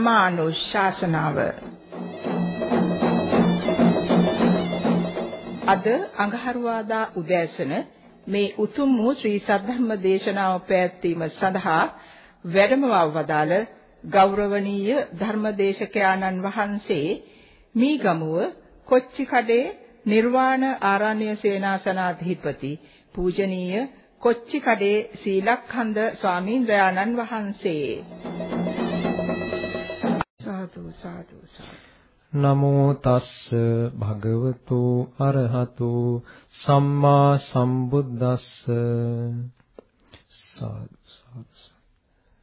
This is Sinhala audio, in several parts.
ධම්මානුශාසනාව අද අඟහරුවාදා උදෑසන මේ උතුම් වූ ශ්‍රී සද්ධර්ම දේශනාව පැවැත්වීම සඳහා වැඩමව වදාළ ගෞරවනීය ධර්මදේශකයාණන් වහන්සේ මීගමුව කොච්චිකඩේ නිර්වාණ ආරණ්‍ය සේනාසනාධිපති පූජනීය කොච්චිකඩේ සීලක්ඛන්ද ස්වාමීන්ද්‍රයාණන් වහන්සේ සාදු සාදු නමෝ තස්ස භගවතු අරහතු සම්මා සම්බුද්දස්ස. සාදු සාදු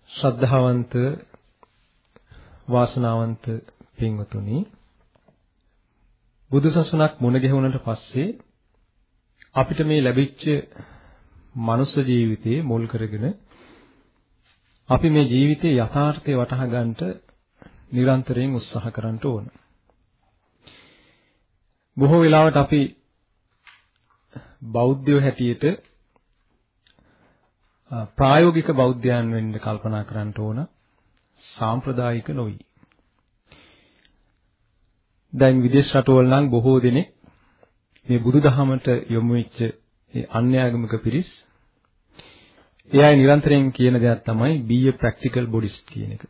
ශ්‍රද්ධාවන්ත වාසනාවන්ත පින්වතුනි බුදුසසුනක් මුණ ගැහුණට පස්සේ අපිට මේ ලැබිච්ච මනුස්ස ජීවිතයේ මුල් කරගෙන අපි මේ ජීවිතයේ යථාර්ථය වටහා ගන්නට නිරන්තරයෙන් උත්සාහ කරන්න ඕන. බොහෝ වෙලාවට අපි බෞද්ධයෝ හැටියට ප්‍රායෝගික බෞද්ධයන් වෙන්න කල්පනා කරන්න ඕන සාම්ප්‍රදායික නොවි. දැන් විදේශ රටවල නම් බොහෝ දෙනෙක් මේ බුදුදහමට යොමු වෙච්ච ඒ අන්‍යාගමික පිරිස් ඒ අය නිරන්තරයෙන් කියන දෙයක් තමයි be a practical buddhist කියන එක.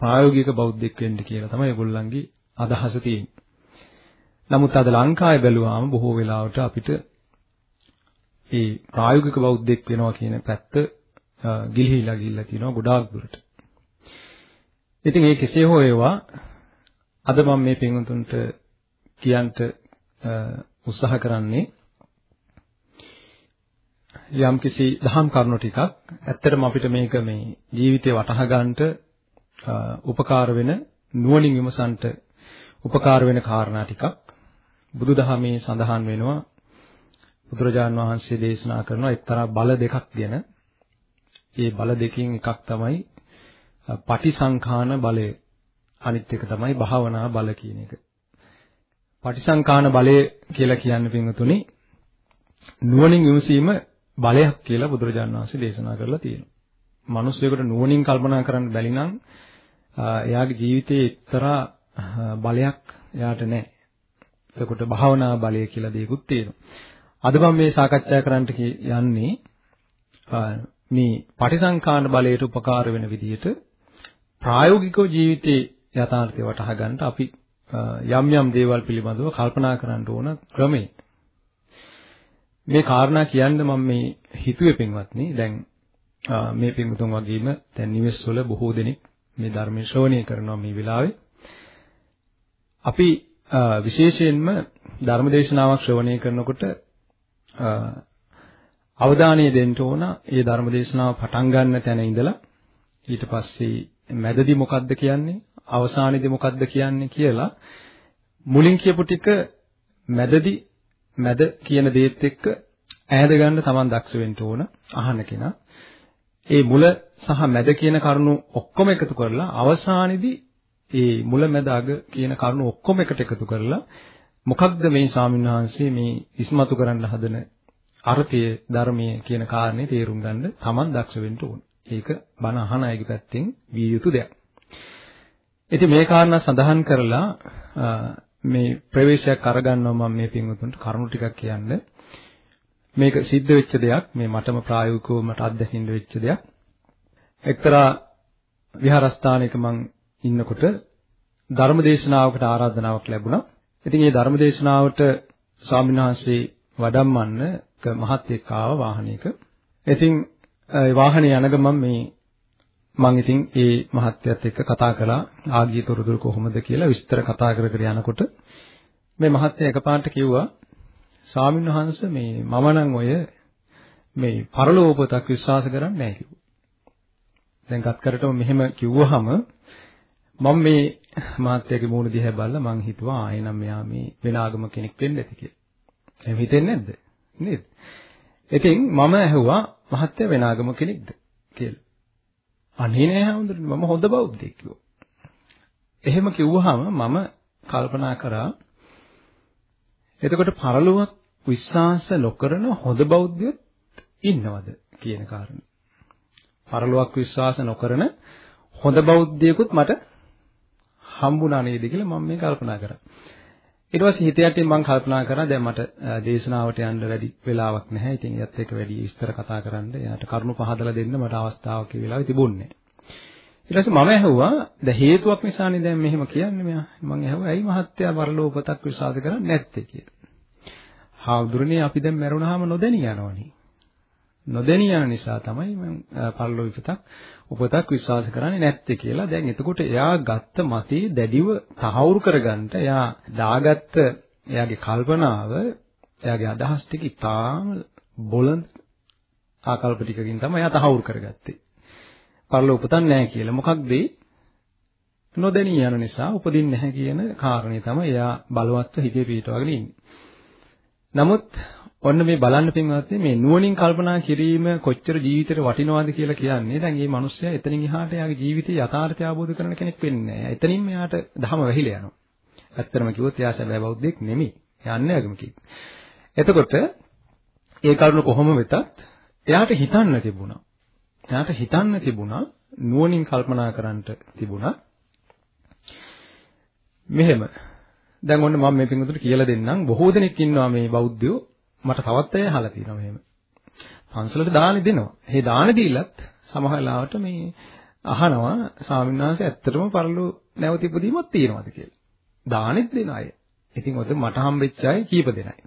ප්‍රායෝගික බෞද්ධෙක් වෙන්න කියලා තමයි ඒගොල්ලන්ගේ අදහස තියෙන්නේ. නමුත් අද ලංකාවේ බැලුවාම බොහෝ වෙලාවට අපිට ඒ ප්‍රායෝගික බෞද්ධෙක් වෙනවා කියන පැත්ත ගිලිහිලා ගිහිල්ලා තියෙනවා ගොඩාක් දුරට. ඉතින් ඒ කෙසේ හෝ ඒවා අද මම මේ පින්වතුන්ට කියන්න උත්සාහ කරන්නේ යම්කිසි දහම් කරුණු ටිකක් ඇත්තටම අපිට මේක මේ ජීවිතේ වටහා ගන්නට උපකාර වෙන නුවණින් විමසන්ට උපකාර වෙන කාරණා ටිකක් බුදුදහමේ සඳහන් වෙනවා බුදුරජාන් වහන්සේ දේශනා කරන එක්තරා බල දෙකක් ගැන ඒ බල දෙකෙන් එකක් තමයි පටිසංඛාන බලය අනිත් එක තමයි භාවනා බල කියන එක. පටිසංකාන බලය කියලා කියන්නේ පින්වතුනි නුවණින් විමසීම බලයක් කියලා බුදුරජාණන් වහන්සේ දේශනා කරලා තියෙනවා. මිනිස්සුයෙකුට නුවණින් කල්පනා කරන්න බැරි නම් එයාගේ ජීවිතයේ එක්තරා බලයක් එයාට නැහැ. එතකොට භාවනා බලය කියලා දෙයක්ත් තියෙනවා. අද මම මේ සාකච්ඡා කරන්නට යන්නේ මේ පටිසංකාන බලයට උපකාර වෙන විදිහට ප්‍රායෝගිකව ජීවිතේ යථාර්ථය වටහා ගන්නට අපි යම් යම් දේවල් පිළිබඳව කල්පනා කරන්න ඕන ක්‍රමය. මේ කාරණා කියන්න මම මේ හිතුවේ පින්වත්නි දැන් මේ පින්තුන් වගේම දැන් නිවෙස් වල බොහෝ දෙනෙක් මේ ධර්මයේ ශ්‍රවණය කරනවා මේ වෙලාවේ. අපි විශේෂයෙන්ම ධර්මදේශනාවක් ශ්‍රවණය කරනකොට අවධානය දෙන්න ඕන ඒ ධර්මදේශනාව පටන් ගන්න තැන ඉඳලා ඊට පස්සේ මැදදී මොකද්ද කියන්නේ අවසානයේදී මොකද්ද කියන්නේ කියලා මුලින් කියපු ටික මැදදී මැද කියන දේත් එක්ක ඈද ගන්න Taman දක්ෂ වෙන්න ඕන අහන්න කෙනා. ඒ මුල සහ මැද කියන කරුණු ඔක්කොම එකතු කරලා අවසානයේදී ඒ මුල මැද අග කියන කරුණු ඔක්කොම එකට එකතු කරලා මොකක්ද මේ ස්වාමින්වහන්සේ මේ ඉස්මතු කරන්න හදන අර්ථය ධර්මයේ කියන කාරණේ තේරුම් ගන්න Taman දක්ෂ වෙන්න ඕන. ඒක බණ අහන අයගේ පැත්තෙන් විය යුතු දෙයක්. ඉතින් මේ කාරණා සඳහන් කරලා මේ ප්‍රවේශයක් අරගන්නවා මම මේ පින්වතුන්ට කරුණු ටිකක් කියන්න. මේක සිද්ධ වෙච්ච දෙයක් මේ මටම ප්‍රායෝගිකව මට අත්දැකින්න වෙච්ච දෙයක්. එක්තරා විහාරස්ථානයක මම ඉන්නකොට ධර්මදේශනාවකට ආරාධනාවක් ලැබුණා. ඉතින් මේ ධර්මදේශනාවට ස්වාමීන් වහන්සේ වඩම්මන්න මහත් එක්ක ආව වාහනයක. ඉතින් ඒ වාහනේ යන ගමන් මේ මම ඉතින් ඒ මහත්යත් එක්ක කතා කළා ආගිය තොරතුරු කොහොමද කියලා විස්තර කතා කර කර යනකොට මේ මහත්ය එකපාරට කිව්වා ස්වාමීන් වහන්සේ මේ මම නම් ඔය මේ පරලෝකපතක් විශ්වාස කරන්නේ නැහැ කිව්වා. දැන් ගත්කරටම මෙහෙම කිව්වහම මම මේ මහත්යගේ මූණ දිහා බලලා මං හිතුවා ආ එනම් මෙයා මේ වෙන ආගම කෙනෙක් වෙන්න ඇති කියලා. එහෙම හිතෙන්නේ නැද්ද? නේද? ඉතින් මම ඇහුවා මහත්ය වෙන ආගම කෙනෙක්ද කියලා. අනේ නෑ හඳුනන මම හොඳ බෞද්ධයෙක් කිව්වා. එහෙම කිව්වහම මම කල්පනා කරා එතකොට පරලොවක් විශ්වාස නොකරන හොඳ බෞද්ධයොත් ඉන්නවද කියන කාරණේ. පරලොවක් විශ්වාස නොකරන හොඳ බෞද්ධයෙකුත් මට හම්බුණා නේද කියලා මම මේ කල්පනා කරා. ඊට පස්සේ හිත යටින් මම කල්පනා කරා දැන් මට දේශනාවට යන්න වැඩි වෙලාවක් නැහැ. ඉතින් ඒත් එක්ක වැඩි විස්තර කතා කරන්න එයාට කරුණු පහදලා දෙන්න මට අවස්ථාවක් ඒ වෙලාවේ තිබුණේ ඊට පස්සේ මම ඇහුවා දැන් හේතුවක් නිසානේ දැන් මෙහෙම කියන්නේ මෙයා. මම ඇහුවා ඇයි මහත්තයා පරලෝකපතක් විශ්වාස කරන්නේ නැත්තේ කියලා. හාමුදුරනේ අපි දැන් මැරුණාම නොදැනී යනවනේ. නොදැනී යන නිසා තමයි මම පරලෝක විපතක් උපතක් විශ්වාස කරන්නේ නැත්තේ කියලා. දැන් එතකොට එයා ගත්ත මතේ දැඩිව තහවුරු කරගන්න එයා දාගත්ත එයාගේ කල්පනාව එයාගේ අදහස් ටික ඉතාම බොළඳ ආකල්ප ටිකකින් තමයි එයා තහවුරු කරගත්තේ. පරලෝක උපතක් නැහැ කියලා. මොකක්ද නොදැනී යන නිසා උපදින්නේ නැහැ කියන කාරණේ තමයි එයා බලවත්ව හිතේ පිටවගෙන ඉන්නේ. නමුත් ඔන්න මේ බලන්න පින්වත්නි මේ නුවණින් කල්පනා කිරීම කොච්චර ජීවිතේට වටිනවද කියලා කියන්නේ දැන් මේ මිනිස්සයා එතනින් එහාට යාගේ ජීවිතයේ යථාර්ථය අවබෝධ කරන කෙනෙක් වෙන්නේ නැහැ. එතනින් මෙයාට ධම වැහිලා යනවා. ඇත්තටම කිව්වොත් එයා සැබෑ බෞද්ධයෙක් නෙමෙයි. යන්නේ අගමකෙක්. එතකොට ඒ කරුණ කොහොම වෙතත් එයාට හිතන්න තිබුණා. එයාට හිතන්න තිබුණා නුවණින් කල්පනා කරන්න තිබුණා. මෙහෙම දැන් ඔන්න මම මේ පිටුතුට කියලා දෙන්නම් බොහෝ දෙනෙක් ඉන්නවා මේ බෞද්ධයෝ මට තවත් අය අහලා තියෙනවා මෙහෙම. පන්සලට දාන දෙනවා. ඒ දාන දීලත් සමහර ලාවට මේ අහනවා ස්වාමීන් වහන්සේ ඇත්තටම පරලෝ නැවත ඉපදීමක් තියෙනවද කියලා. දානෙත් දෙන අය. ඉතින් ඔත මට හම්බෙච්ච අය කීප දෙනයි.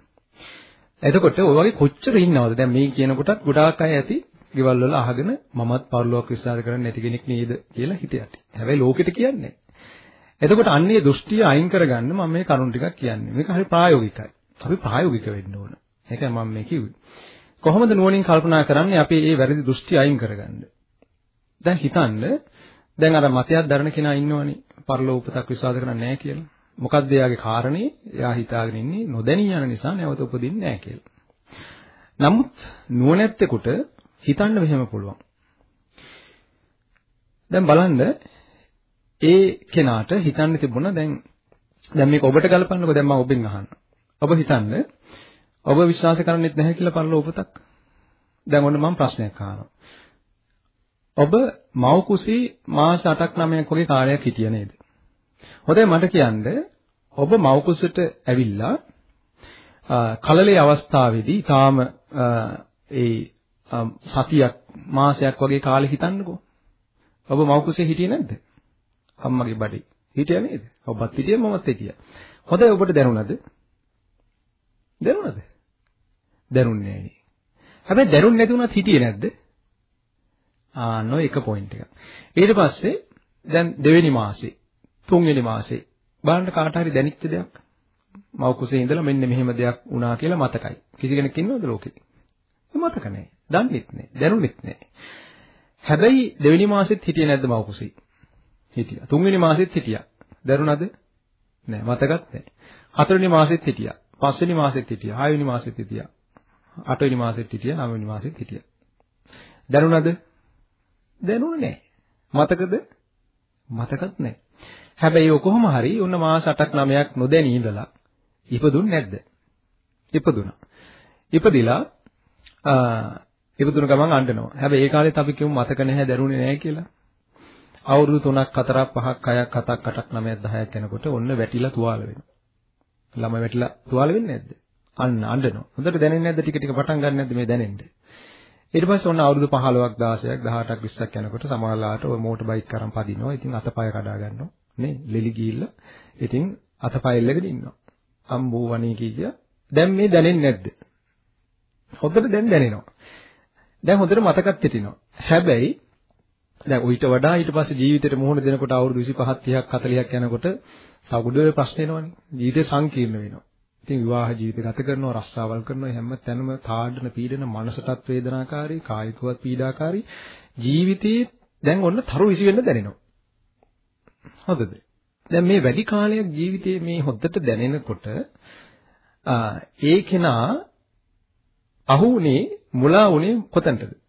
එතකොට ඔය වගේ කොච්චර ඉන්නවද? දැන් මේ කියන කොටත් ගොඩාක් අය ඇති ගෙවල් වල අහගෙන මමත් පරලෝක විශ්වාස කරන්නේ නැති කෙනෙක් නේද කියලා හිත යටි. හැබැයි ලෝකෙට කියන්නේ. එතකොට අන්නේ දෘෂ්ටිය අයින් කරගන්න මම මේ කරුණ ටිකක් කියන්නේ. මේක හරි ප්‍රායෝගිකයි. අපි ප්‍රායෝගික වෙන්න ඕන. ඒකයි මම මේ කිව්වේ. කොහොමද නුවණින් කල්පනා කරන්නේ අපි මේ වැරදි දෘෂ්ටි අයින් කරගන්න? දැන් හිතන්න දැන් අර මතයක් දරන කෙනා ඉන්නවනේ පරලෝකපතක් විශ්වාස කරන්නේ නැහැ කියලා. මොකද්ද එයාගේ කාරණේ? එයා හිතාගෙන ඉන්නේ නොදැනී යන නිසා නැවත උපදින්නේ නැහැ කියලා. නමුත් නුවණැත්තෙකුට හිතන්න මෙහෙම පුළුවන්. දැන් බලන්න ඒ කෙනාට හිතන්න තිබුණා දැන් දැන් මේක ඔබට ගලපන්නකො දැන් මම ඔබෙන් අහන්න. ඔබ හිතන්න ඔබ විශ්වාස කරන්නේත් නැහැ කියලා පරලෝ උපතක්. දැන් ඔන්න මම ප්‍රශ්නයක් අහනවා. ඔබ මව් කුසී මාස 8ක් 9ක් වගේ කාලයක් හිටිය නේද? හොඳයි මට කියන්න ඔබ මව් කුසට ඇවිල්ලා කලලේ අවස්ථාවේදී තාම ඒ සතියක් මාසයක් වගේ කාලෙ හිතන්නකෝ. ඔබ මව් කුසේ හිටියේ නැද්ද? අම්මගේ බඩේ. හිටියා නේද? ඔබත් හිටියා මමත් හිටියා. හොඳයි ඔබට දැනුණාද? දැනුණාද? දැනුන්නේ නැහැ. හැබැයි දැනුන්නේ නැති වුණත් හිටියේ නැද්ද? ආ නෝ එක පොයින්ට් එක. ඊට පස්සේ දැන් දෙවෙනි මාසේ තුන්වෙනි මාසේ බලන්න කාට හරි දැනෙච්ච දෙයක් මව කුසේ ඉඳලා මෙන්න මෙහෙම දෙයක් වුණා කියලා මතකයි. කිසි කෙනෙක් ඉන්නවද ලෝකේ? මතක නැහැ. දන්නෙත් නැහැ. දැනුනෙත් නැහැ. හැබැයි දෙවෙනි මාසෙත් හිටියේ නැද්ද මව කුසේ? හිටියා. තුන්වෙනි මාසෙත් හිටියා. දැනුණාද? නෑ මතකත් නෑ. හතරවෙනි මාසෙත් හිටියා. පස්වෙනි මාසෙත් හිටියා. හයවෙනි මාසෙත් හිටියා. අටවෙනි මාසෙත් හිටියා. නවවෙනි මාසෙත් හිටියා. දැනුණාද? දැනුනේ නෑ. මතකද? මතකත් නෑ. හැබැයි ඔය කොහොම හරි උන්න මාස 8ක් 9ක් නොදැනී ඉඳලා ඉපදුන්නේ නැද්ද? ඉපදුනා. ඉපදිලා ඉපදුන ගමන් අඬනවා. හැබැයි ඒ කාලෙත් අපි කිව්ව මතක නැහැ දැනුනේ නැහැ කියලා. අවුරුදු 3ක් 4ක් 5ක් 6ක් 7ක් 8ක් 9ක් 10ක් යනකොට ඔන්න වැටිලා තුවාල වෙනවා. ළමයි වැටිලා තුවාල වෙන්නේ නැද්ද? අන්න අඬනවා. හොඳට දැනෙන්නේ නැද්ද ටික ටික පටන් ගන්න නැද්ද මේ දැනෙන්නේ? ඊට පස්සේ ඔන්න අවුරුදු 15ක් 16ක් 18ක් 20ක් යනකොට සමහරලාට ඔය මෝටර් බයික් කරන් පදිනවා. ඉතින් අතපය කඩා ගන්නවා. නේ? ලෙලි ගිහිල්ලා. ඉතින් අතපය එල්ලගෙන ඉන්නවා. අම්බෝ වණී කිය දැන් මේ දැනෙන්නේ නැද්ද? හොඳට දැන් දැනෙනවා. දැන් හොඳට මතකත් හිටිනවා. හැබැයි දැන් ඊට වඩා ඊට පස්සේ ජීවිතේට මුහුණ දෙනකොට අවුරුදු 25 30ක් 40ක් යනකොට සගුඩේ ප්‍රශ්න එනවනේ. ජීවිතේ සංකීර්ණ වෙනවා. ඉතින් විවාහ ජීවිත ගත කරනවා, රස්සාවල් කරනවා, හැම තැනම තාඩන පීඩන, මනසටත් වේදනාකාරී, කායිකවත් පීඩාකාරී ජීවිතේ දැන් ඔන්න තරු විසි වෙන්න දැනෙනවා. හොඳද? දැන් මේ වැඩි කාලයක් ජීවිතේ මේ හොද්දට දැනෙනකොට ඒ කෙනා අහුනේ මුලා වුනේ කොතනටද?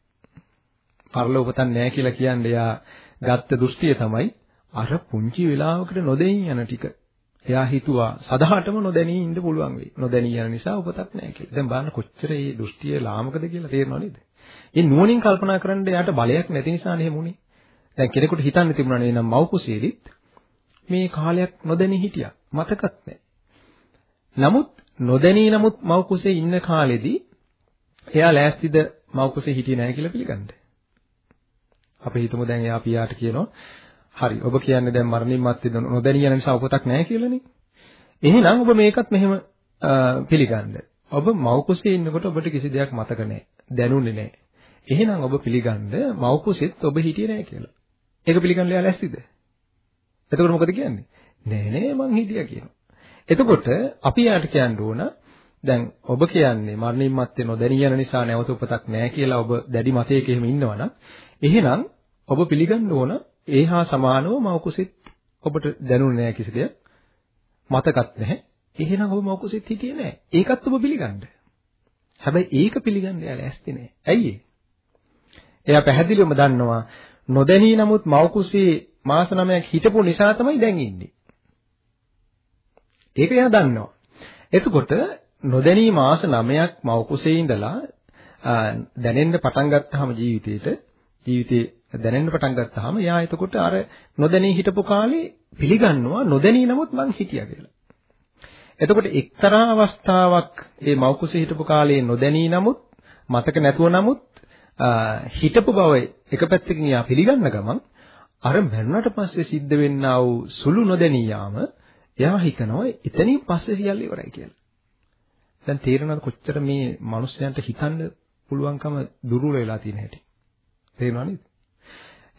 පරලෝකතන් නැහැ කියලා කියන්නේ එයා ගත්ත දෘෂ්ටිය තමයි අර පුංචි වෙලාවකට නොදෙනී යන ටික. එයා හිතුවා සදාටම නොදැනී ඉන්න පුළුවන් වෙයි. නොදැනී යන නිසා උපතක් නැහැ කියලා. දැන් බලන්න කොච්චර මේ දෘෂ්ටිය ලාමකද කියලා තේරෙනව නේද? ඒ නුවණින් කල්පනා කරන්න එයාට බලයක් නැති නිසා නේ මුනේ. දැන් කෙනෙකුට හිතන්න තිබුණා නේ නම් මව් කුසේදිත් මේ කාලයක් නොදැනී හිටියා. මතකත් නැහැ. නමුත් නොදැනී නමුත් මව් කුසේ ඉන්න කාලෙදී එයා ලෑස්තිද මව් කුසේ හිටියේ නැහැ කියලා පිළිගන්න. අපි හිතමු දැන් එයා පියාට කියනවා හරි ඔබ කියන්නේ දැන් මරණින් මත්තේ නොදැනී යන නිසා උපතක් නැහැ කියලානේ. එහෙනම් ඔබ මේකත් මෙහෙම පිළිගන්න. ඔබ මව් කුසේ ඉන්නකොට ඔබට කිසි දෙයක් මතක නැහැ. දැනුනේ නැහැ. එහෙනම් ඔබ පිළිගන්න මව් කුසෙත් ඔබ හිටියේ නැහැ කියලා. ඒක පිළිගන්න එයා ලැස්තිද? එතකොට මොකද කියන්නේ? නෑ නෑ මං හිටියා කියනවා. එතකොට අපි යාට කියන්න ඕන දැන් ඔබ කියන්නේ මරණින් මත්තේ නොදැනී යන නිසා නැවත උපතක් නැහැ කියලා ඔබ දැඩි මතයක එහෙම ඉන්නවනම් එහෙනම් ඔබ පිළිගන්න ඕන ඒහා සමානව මව කුසෙත් ඔබට දැනුනේ නැහැ කිසි දෙයක්. මතකත් නැහැ. එහෙනම් ඔබ මව කුසෙත් හිටියේ නැහැ. ඒකත් ඔබ පිළිගන්න. හැබැයි ඒක පිළිගන්න එයා ලෑස්ති නැහැ. ඇයි එයා පැහැදිලිවම දන්නවා නොදැනී නමුත් මව කුසේ මාස 9ක් හිටපු නිසා තමයි දැන් ඉන්නේ. ඒක එයා දන්නවා. එතකොට නොදැනී මාස 9ක් මව කුසේ ඉඳලා දැනෙන්න පටන් ගත්තාම ජීවිතේට ජීවිතේ දැනෙන්න පටන් ගත්තාම එයා එතකොට අර නොදැනී හිටපු කාලේ පිළිගන්නවා නොදැනී නමුත් මං හිටියා කියලා. එතකොට එක්තරා අවස්ථාවක් මේ මව කුසේ හිටපු කාලේ නොදැනී නමුත් මතක නැතුව නමුත් හිටපු බව එක පැත්තකින් යා පිළිගන්න ගමන් අර මරුණට පස්සේ සිද්ධ වෙන්නා වූ සුළු නොදැනී යාම එයා හිතනවා එතනින් පස්සේ සියල්ල ඉවරයි කියලා. දැන් තේරෙනවද කොච්චර මේ මිනිස්යන්ට හිතන්න පුළුවන්කම දුර්වල වෙලා තියෙන හැටි. තේරෙනව නේද?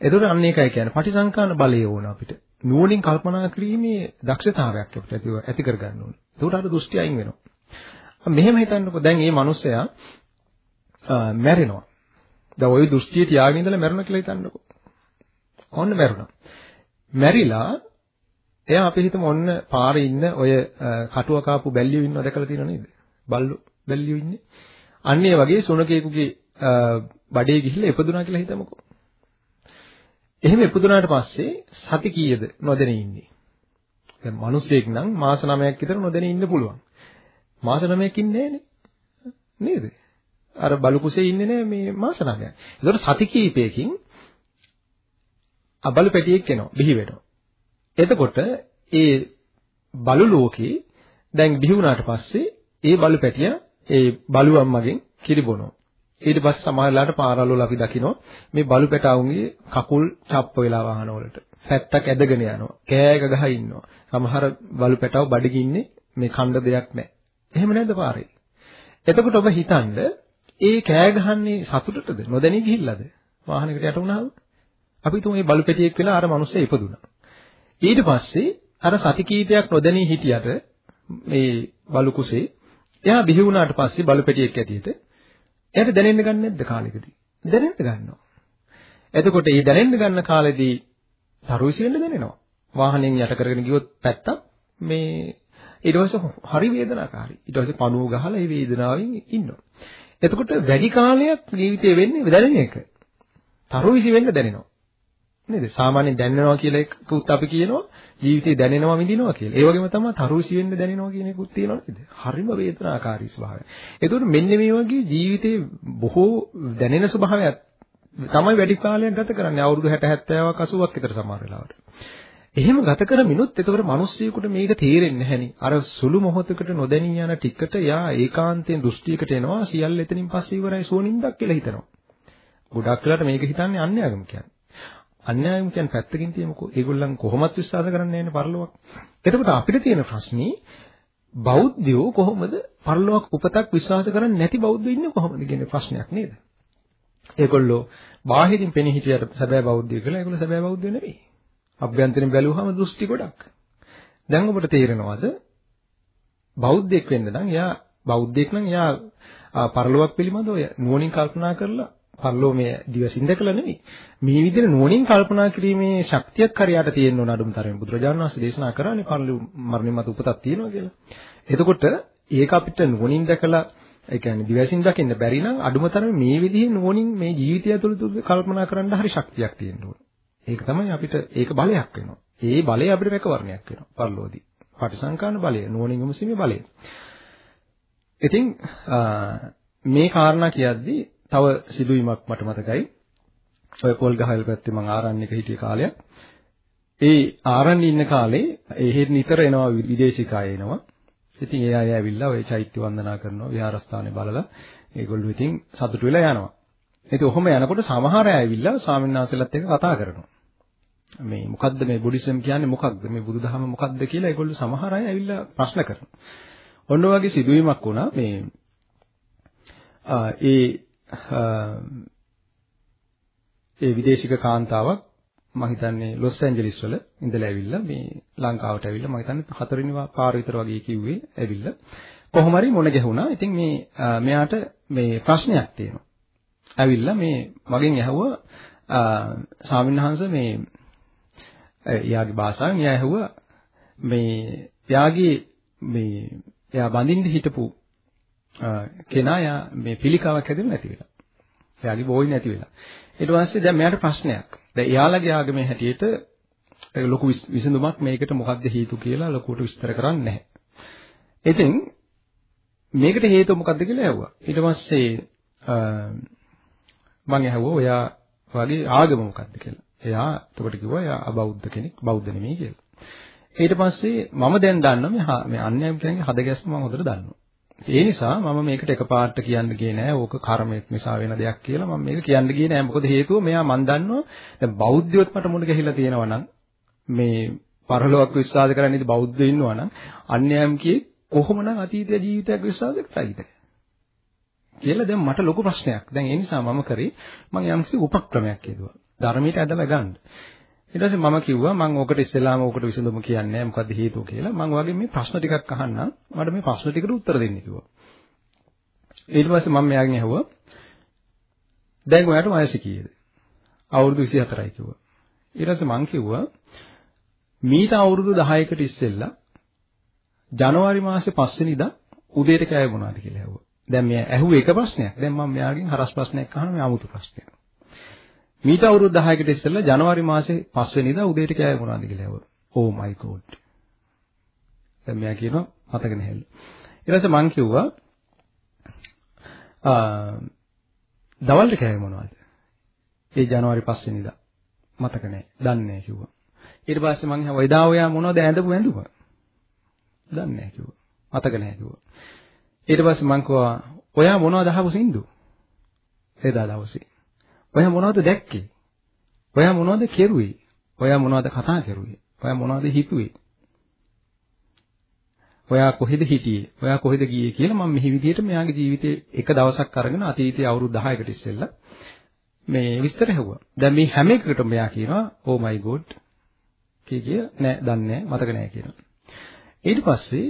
එතකොට අන්න ඒකයි කියන්නේ පටිසංකාන බලය ඕන අපිට. නුවණින් කල්පනා කිරීමේ දක්ෂතාවයක් අපිට ඇතිව ඇති කරගන්න ඕනේ. එතකොට අර දෘෂ්ටි අයින් වෙනවා. මෙහෙම හිතන්නකෝ දැන් මේ මිනිස්සයා මැරෙනවා. දැන් ওই දෘෂ්ටිය තියාගෙන ඉඳලා මැරුණා කියලා හිතන්නකෝ. ඔන්න මැරුණා. මැරිලා එයා අපි හිතමු ඔන්න පාරේ ඉන්න ඔය කටුව කාපු බැල්ලියෝ ඉන්නව දැකලා තියෙනව නේද? බල්ලෝ බැල්ලියෝ ඉන්නේ. අන්න ඒ වගේ සුනකේකුගේ බඩේ ගිහිල්ලා ඉපදුනා කියලා හිතමුකෝ. එහෙම ඉපදුනාට පස්සේ සති කීයද නොදැනී ඉන්නේ? දැන් මිනිස්සෙක් නම් මාස 9ක් විතර නොදැනී ඉන්න පුළුවන්. මාස 9ක් ඉන්නේ නේද? අර බලු කුසේ ඉන්නේ නෑ මේ මාස 9ක්. ඒතකොට සති කීපයකින් අබලු පැටියෙක් එනවා, බිහි වෙනවා. එතකොට ඒ බලු ලෝකේ දැන් බිහි වුණාට පස්සේ ඒ බලු පැටිය ඒ බලු අම්මගෙන් කිරි බොනවා. ඊට පස්සේ සමහරලාට පාරවල් වල අපි දකිනවා මේ බලු පැටවුන්ගේ කකුල් චප්ප වෙලා වාහන වලට. පැත්තක් ඇදගෙන යනවා. කෑයක ගහ ඉන්නවා. සමහර බලු පැටව බඩගින්නේ මේ කණ්ඩ දෙයක් නැහැ. එහෙම නැද්ද පාරේ? එතකොට ඔබ හිතනද ඒ කෑ ගහන්නේ සතුටටද නොදැනී ගිහිල්ලාද? වාහනයකට යට වුණාම අපි තුමු මේ බලු පැටියෙක් වෙලා අර මිනිස්සේ ඉපදුනා. ඊට පස්සේ අර සති කීපයක් නොදැනී හිටියට මේ බලු කුසේ එයා බිහි වුණාට පස්සේ බලු පැටියෙක් ඇටියට එයාට දැනෙන්න ගන්න නැද්ද කාලෙකදී? දැනෙන්න ගන්නවා. එතකොට මේ දැනෙන්න ගන්න කාලෙදී තරුවිසි වෙන්න දැනෙනවා. වාහනයෙන් යට කරගෙන ගියොත් පැත්තක් මේ ඊට පස්සේ හරි වේදනාකාරී. ඊට පස්සේ පණුව ගහලා ඒ වේදනාවෙන් ඉන්නවා. එතකොට වැඩි කාලයක් ජීවිතේ වෙන්නේ දැනෙන එක. තරුවිසි වෙන්න දැනෙනවා. නේද? සාමාන්‍යයෙන් දැනෙනවා කියලා එකකුත් අපි කියනවා ජීවිතේ දැනෙනවා විඳිනවා කියලා. ඒ වගේම තමයි තරුසි වෙන්න දැනෙනවා කියන එකකුත් තියෙනවා නේද? හරිම වේදනාකාරී ස්වභාවය. ඒකෝට මෙන්න මේ වගේ ජීවිතේ බොහෝ දැනෙන ස්වභාවයක් තමයි වැඩි කාලයක් ගත කරන්නේ. අවුරුදු 60 70ක් 80ක් විතර සමහර වෙලාවට. එහෙම ගත කරමිනුත් එතකොට මිනිස්සුයෙකුට මේක තේරෙන්නේ නැහෙනි. අර සුළු මොහොතකට නොදැනී යන ටිකට යා ඒකාන්තයෙන් දෘෂ්ටියකට එනවා සියල්ල එතනින් පස්සේ ඉවරයි සෝනින්දක් කියලා හිතනවා. ගොඩක් වෙලාට මේක හිතන්නේ අන්‍යයගම කියන්නේ. අන්‍යයන් කියන්නේ පැත්තකින් තියමුකෝ. ඒගොල්ලන් කොහොමත් විශ්වාස කරන්නේ නැහැ පරලොවක්. එතකොට අපිට තියෙන ප්‍රශ්නේ බෞද්ධයෝ කොහොමද පරලොවක් උපතක් විශ්වාස කරන්නේ නැති බෞද්ධයෝ ඉන්නේ කොහොමද කියන ප්‍රශ්නයක් නේද? ඒගොල්ලෝ බාහිරින් පෙනී හිටියට සැබෑ බෞද්ධයෝ කියලා ඒගොල්ලෝ සැබෑ බෞද්ධයෝ නෙවෙයි. අභ්‍යන්තරින් බැලුවහම දෘෂ්ටි ගොඩක්. දැන් ඔබට තේරෙනවද? බෞද්ධයෙක් වෙන්න නම් එයා බෞද්ධයෙක් නම් එයා පරලොවක් පිළිබඳව නුවණින් කල්පනා කරලා පරලෝමයේ දිවසින් දැකලා නෙවෙයි. මේ විදිහට නුවණින් කල්පනා කිරීමේ ශක්තියක් හරියට තියෙන්න ඕන අඩුම තරමේ බුදුරජාණන් වහන්සේ දේශනා කරන්නේ පරලෝ මරණින් මතු උපතක් තියෙනවා කියලා. එතකොට ඒක අපිට නුවණින් දැකලා ඒ කියන්නේ දිවසින් දකින්න බැරි නම් අඩුම තරමේ මේ විදිහේ නුවණින් මේ ජීවිතය ඇතුළත කල්පනා කරන්න හරි ශක්තියක් තියෙන්න ඕන. ඒක තමයි අපිට ඒක බලයක් වෙනවා. ඒ බලය අපිට රැකවරණයක් වෙනවා පරලෝදී. පටිසංකාන බලය, නුවණින් විමසීමේ බලය. ඉතින් මේ කාරණා කියද්දී තව සිදුවීමක් මට මතකයි. ඔය පොල් ගහවල පැත්තේ මම ආරණ්‍යක හිටිය කාලයක්. ඒ ආරණ්‍ය ඉන්න කාලේ එහෙත් නිතර එනවා විදේශික අය එනවා. ඉතින් ඒ අය ඇවිල්ලා ওই චෛත්‍ය වන්දනා කරනවා විහාරස්ථානේ බලලා ඒගොල්ලෝ ඉතින් සතුටු වෙලා යනවා. ඉතින් ඔහොම යනකොට සමහර අය ඇවිල්ලා ස්වාමීන් වහන්සේලාත් එක්ක කතා කරනවා. මේ මොකද්ද මේ බුද්දිසම් කියන්නේ මොකක්ද මේ බුදුදහම මොකක්ද කියලා ඒගොල්ලෝ සමහර අය ඇවිල්ලා ප්‍රශ්න කරනවා. ඔන්න වගේ සිදුවීමක් වුණා මේ ඒ ඒ විදේශික කාන්තාවක් මම හිතන්නේ ලොස් ඇන්ජලිස් වල ඉඳලා ඇවිල්ලා මේ ලංකාවට ඇවිල්ලා මම හිතන්නේ හතරවෙනි පාර විතර වගේ කිව්වේ ඇවිල්ලා කොහොම හරි මුණ ගැහුණා. ඉතින් මේ මෙයාට මේ ප්‍රශ්නයක් තියෙනවා. ඇවිල්ලා මේ මගෙන් ඇහුවා ස්වාමින්වහන්සේ මේ එයාගේ භාෂාවෙන් එයා ඇහුවා මේ එයාගේ මේ එයා බඳින්න හිටපු කෙනා යා මේ පිළිකාවක් හැදෙන්නේ නැති වෙලා. එයාගේ බෝයි නැති වෙලා. ඊට පස්සේ දැන් මෙයාට ප්‍රශ්නයක්. දැන් එයාලගේ ආගමේ හැටියට ලොකු විසඳුමක් මේකට මොකක්ද හේතු කියලා ලොකුට විස්තර කරන්නේ නැහැ. ඉතින් මේකට හේතුව මොකක්ද කියලා ඇහුවා. ඊට පස්සේ මම ඇහුවා ඔයා වගේ ආගම මොකක්ද කියලා. එයා එතකොට කිව්වා එයා අබෞද්ධ කෙනෙක් බෞද්ධ නෙමෙයි කියලා. ඊට පස්සේ මම දැන් දන්නවා මේ අන්‍යයන් කියන්නේ හදගැස්ම මම හොඳට දන්නවා. ඒ නිසා මම මේකට එකපාරට කියන්න ගියේ නෑ. ඕක කර්මයක් නිසා වෙන දෙයක් කියලා මම මේක කියන්න ගියේ නෑ. මොකද හේතුව මෙයා මන් දන්නවා දැන් බෞද්ධයොත් මට මුණ ගැහිලා තියෙනවා නම් මේ පරලෝක විශ්වාස කරන්නේ ඉතින් බෞද්ධ ඉන්නවා නම් අන්‍යයන් කියේ කොහොමනම් අතීත ජීවිතයක් විශ්වාස කරයිද? කියලා දැන් මට ලොකු ප්‍රශ්නයක්. දැන් ඒ නිසා මම කරේ මම යම්කිසි උපක්‍රමයක් හදුවා. ධර්මයට ඇදලා ගන්න. ඊට පස්සේ මම කිව්වා මම ඕකට ඉස්සෙල්ලාම ඕකට විසඳුම කියන්නේ නැහැ මොකද්ද හේතුව කියලා. මම වගේ මේ ප්‍රශ්න ටිකක් අහන්නම්. මට මේ ප්‍රශ්න ටිකට උත්තර දෙන්න කිව්වා. ඊට පස්සේ මම මෙයාගෙන් ඇහුවා දැන් ඔයාට වයස කීයද? අවුරුදු 24යි කිව්වා. ඊට පස්සේ මං කිව්වා මීට අවුරුදු 10කට ඉස්සෙල්ලා ජනවාරි මාසේ 5 වෙනිදා උදේට කෑවේ මොනවද කියලා ඇහුවා. දැන් මෙයා ඇහුවේ එක ප්‍රශ්නයක්. දැන් මම මෙයාගෙන් හරස් ප්‍රශ්නයක් අහනවා මේ 아무තු ප්‍රශ්නයක්. මීට අවුරුදු 10කට ඉස්සෙල්ලා ජනවාරි මාසේ 5 වෙනිදා උදේට කෑවේ මොනවද කියලා ඇහුවා. Oh my god. දැන් මෙයා කියනවා මතක නැහැලු. ඊට පස්සේ මං කිව්වා ආ දවල්ට කෑවේ මොනවද? ඒ ජනවාරි 5 වෙනිදා. මතක නැහැ. දන්නේ නැහැ කිව්වා. ඊට පස්සේ මං අහුවා එදා ඔයා මොනවද ඇඳපු ඇඳුම? දන්නේ නැහැ කිව්වා. මතක නැහැ කිව්වා. ඊට පස්සේ මං කිව්වා ඔයා මොනවද අහපු සින්දු? එදා දවසේ. ඔයා මොනවද දැක්කේ? ඔයා මොනවද කෙරුවේ? ඔයා මොනවද කතා කරුවේ? ඔයා මොනවද හිතුවේ? ඔයා කොහෙද හිටියේ? ඔයා කොහෙද ගියේ කියලා මම මෙහි විදිහට මෙයාගේ ජීවිතේ එක දවසක් අරගෙන අතීතයේ අවුරුදු 10කට ඉස්සෙල්ලා මේ විස්තර හෙව්වා. දැන් මේ හැම එකකටම මෙයා කියනවා oh my god කිය කිය නෑ දන්නේ නෑ මතක නෑ කියනවා. ඊට පස්සේ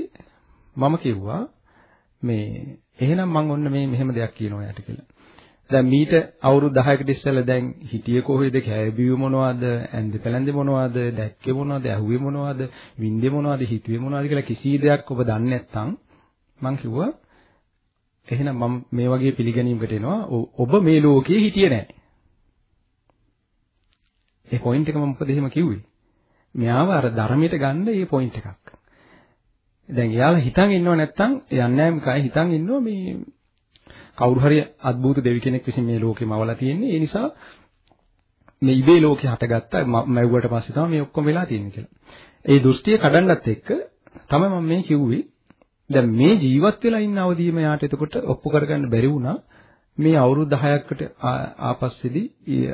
මම කිව්වා මේ එහෙනම් මම ඔන්න මේ මෙහෙම දෙයක් කියනවා යාට කියලා. දැන් මීට අවුරුදු 10කට ඉස්සෙල්ලා දැන් හිටියේ කොහෙද? කෑබිව් මොනවද? ඇඳ පැළඳේ මොනවද? දැක්කේ මොනවද? ඇහුවේ මොනවද? වින්දේ මොනවද? හිතුවේ මොනවද කියලා කිසි දෙයක් ඔබ දන්නේ නැත්නම් මං කිව්වා එහෙනම් මම මේ වගේ පිළිගැනීමකට එනවා. ඔබ මේ ලෝකයේ හිටියේ නැහැ. ඒ පොයින්ට් එක මම මොකද එහෙම කිව්වේ? මෙයාව අර ධර්මයට ගන්න මේ පොයින්ට් එකක්. දැන් එයාලා හිතන් ඉන්නව නැත්තම් යන්නේ නැහැ මොකයි හිතන් ඉන්නව මේ කවුරු හරි අద్భుත දෙවි කෙනෙක් විසින් මේ ලෝකෙම අවලා තියෙන්නේ. ඒ නිසා මේ ඉබේ ලෝකේ හටගත්ත මැව්වට පස්සේ තමයි මේ ඔක්කොම වෙලා තියෙන්නේ කියලා. ඒ දෘෂ්ටිය කඩන්නත් එක්ක තමයි මම මේ කිව්වේ. දැන් මේ ජීවත් වෙලා ඉන්න අවදීම යාට එතකොට ඔප්පු කරගන්න බැරි වුණා. මේ අවුරුදු 10කට ආපස්සේදී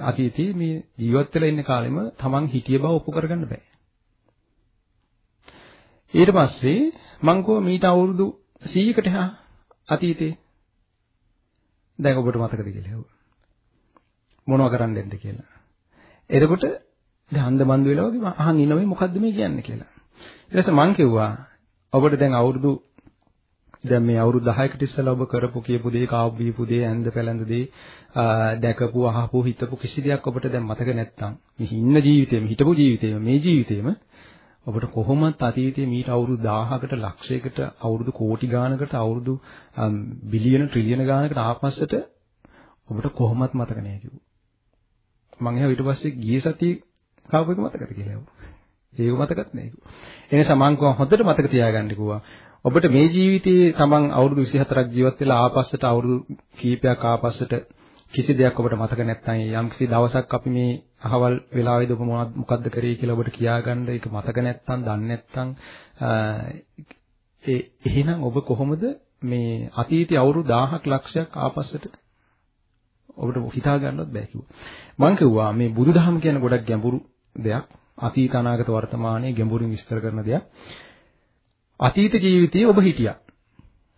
අතීතයේ මේ ජීවත් වෙලා ඉන්න කාලෙම Taman හිටිය බව ඔප්පු කරගන්න බෑ. ඊට පස්සේ මං කෝ මීට අවුරුදු 100කට අතීතේ දැන් ඔබට මතකද කියලා ඇහුවා. මොනව කරන්නද කියලා. එතකොට දැන් හන්ද බන්දු වෙලා වගේ අහන් ඉනවෙ මොකද්ද මේ කියන්නේ කියලා. ඊට පස්සේ මං කිව්වා ඔබට දැන් අවුරුදු දැන් මේ අවුරුදු 10කට ඉස්සෙල්ලා ඔබ කරපු කියපු දේ කාපු බීපු දේ ඇඳ පැළඳ දේ දැකපු අහපු හිතපු කිසි දෙයක් ඔබට දැන් මතක නැත්නම් මේ ඉන්න ජීවිතේම හිටපු ජීවිතේම මේ ජීවිතේම ඔබට කොහොමත් අතීතයේ මීට අවුරුදු 1000කට ලක්ෂයකට අවුරුදු කෝටි ගානකට අවුරුදු බිලියන ට්‍රිලියන ගානකට ආපස්සට ඔබට කොහොමත් මතක නෑ කිව්වා. මම එහෙනම් ඊට පස්සේ ගිය සතියේ කාපු එක මතකද කියලා ඇහුවා. ඒක මතකත් නෑ කිව්වා. ඒ නිසා මම කිව්වා හොඳට මතක තියාගන්න කිව්වා. ඔබට මේ ජීවිතයේ තමන් අවුරුදු 24ක් ජීවත් වෙලා ආපස්සට අවුරුදු කීපයක් ආපස්සට කිසි දෙයක් ඔබට මතක නැත්නම් යම් කිසි දවසක් අපි මේ අහවල් වෙලාවේදී ඔබ මොකද්ද කරේ කියලා ඔබට කියාගන්න ඒක මතක නැත්නම් දන්නේ නැත්නම් ඒ එහෙනම් ඔබ කොහොමද මේ අතීතයේ අවුරුදු 1000ක් ලක්ෂයක් ආපස්සට ඔබට හිතා ගන්නවත් බෑ කිව්වා. මම කිව්වා මේ බුදුදහම කියන ගොඩක් ගැඹුරු දෙයක්. අතීත අනාගත වර්තමානයේ ගැඹුරින් විස්තර කරන දෙයක්. අතීත ජීවිතයේ ඔබ හිටියා.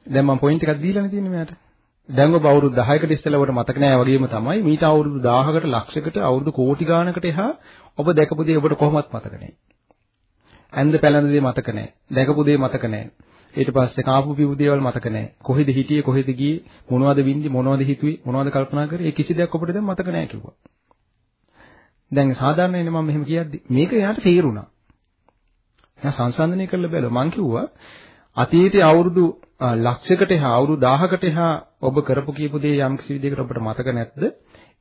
දැන් මම පොයින්ට් එකක් දීලානේ තියෙන්නේ මෙයාට. දැන් ඔබ අවුරුදු 10කට ඉස්සෙල්ලා ඔබට මතක නෑ වගේම තමයි මීට අවුරුදු 1000කට ලක්ෂයකට අවුරුදු කෝටි ගානකට එහා ඔබ දැකපු දේ ඔබට කොහොමවත් මතක නෑ. ඇඳ පැළඳ දේ මතක නෑ. දැකපු දේ මතක නෑ. ඊට පස්සේ කාපු පිපු දේවල් මතක නෑ. කොහෙද හිටියේ කොහෙද ගියේ මොනවද වින්දි මොනවද හිතුවේ මොනවද කල්පනා කරේ ඒ කිසි දෙයක් ඔබට දැන් මතක නෑ කිව්වා. දැන් සාමාන්‍යයෙන් මම මෙහෙම කියද්දි මේක එයාට තේරුණා. එයා සංසන්දනය කරලා බැලුවා. මං කිව්වා අතීතයේ අවුරුදු ලක්ෂයකට එහා අවුරුදු 1000කට එහා ඔබ කරපු කියපු දේ යම් කිසි විදිහකට ඔබට මතක නැද්ද?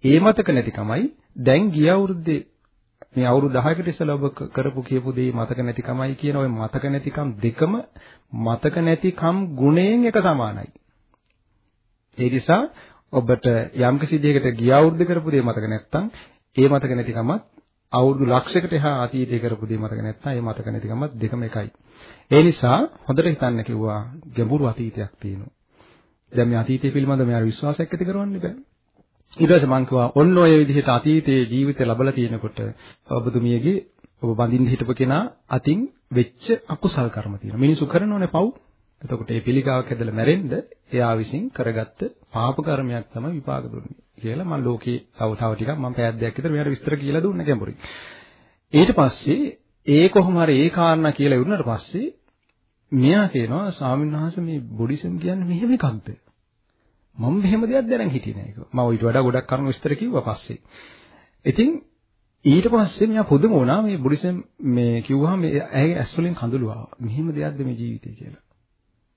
ඒ මතක නැතිකමයි දැන් ගිය අවුරුද්දේ මේ අවුරුදු 10කට ඉස්සෙල්ලා ඔබ කරපු කියපු දේ මතක නැතිකමයි කියන ওই මතක නැතිකම් දෙකම මතක නැතිකම් ගුණයෙන් එක සමානයි. ඒ නිසා ඔබට යම් කිසි දෙයකට ගිය අවුරුද්ද කරපු දේ මතක නැත්නම් ඒ මතක නැතිකමත් අවුරුදු ලක්ෂයකට එහා අතීතයේ කරපු දේ මතක නැත්නම් ඒ මතක නැතිකමත් දෙකම එකයි. ඒ නිසා හොඳට හිතන්න කිව්වා ගැඹුරු අතීතයක් තියෙනවා. දැන් මේ අතීතය පිළිබඳව මෙයාට විශ්වාසයක් ඇති කරවන්න බෑ. ඊට පස්සේ මං කිව්වා ඔන්න ඔය විදිහට අතීතයේ ජීවිතය ලැබලා තියෙනකොට ඔබතුමියගේ ඔබ බඳින්න හිටපු කෙනා අතින් වෙච්ච අකුසල් කර්ම තියෙනවා. මිනිසු කරනෝනේ පව්. එතකොට මේ පිළිකාවක් ඇදලා මැරෙන්න එයා විසින් කරගත්ත පාප කර්මයක් තමයි විපාක දුන්නේ කියලා මම ලෝකේ තව තව ටිකක් මම පැයක් දෙකක් විතර මෙයාට විස්තර කියලා දුන්න ගැඹුරින්. ඊට පස්සේ ඒ කොහොම හරි ඒ කාරණා කියලා ඉවරනට පස්සේ මෙයා කියනවා ස්වාමීන් වහන්සේ මේ බුද්දිසම් කියන්නේ මෙහෙම එකක්ද? මම මෙහෙම දෙයක් දැනන් හිටියේ නෑ ඒක. මම ඊට වඩා ගොඩක් කරුණු විස්තර කිව්වා පස්සේ. ඉතින් ඊට පස්සේ මෙයා පුදුම වුණා මේ බුද්දිසම් මේ කිව්වහම ඇයි ඇස් වලින් කඳුළු ආවා. මෙහෙම දෙයක්ද මේ ජීවිතේ කියලා.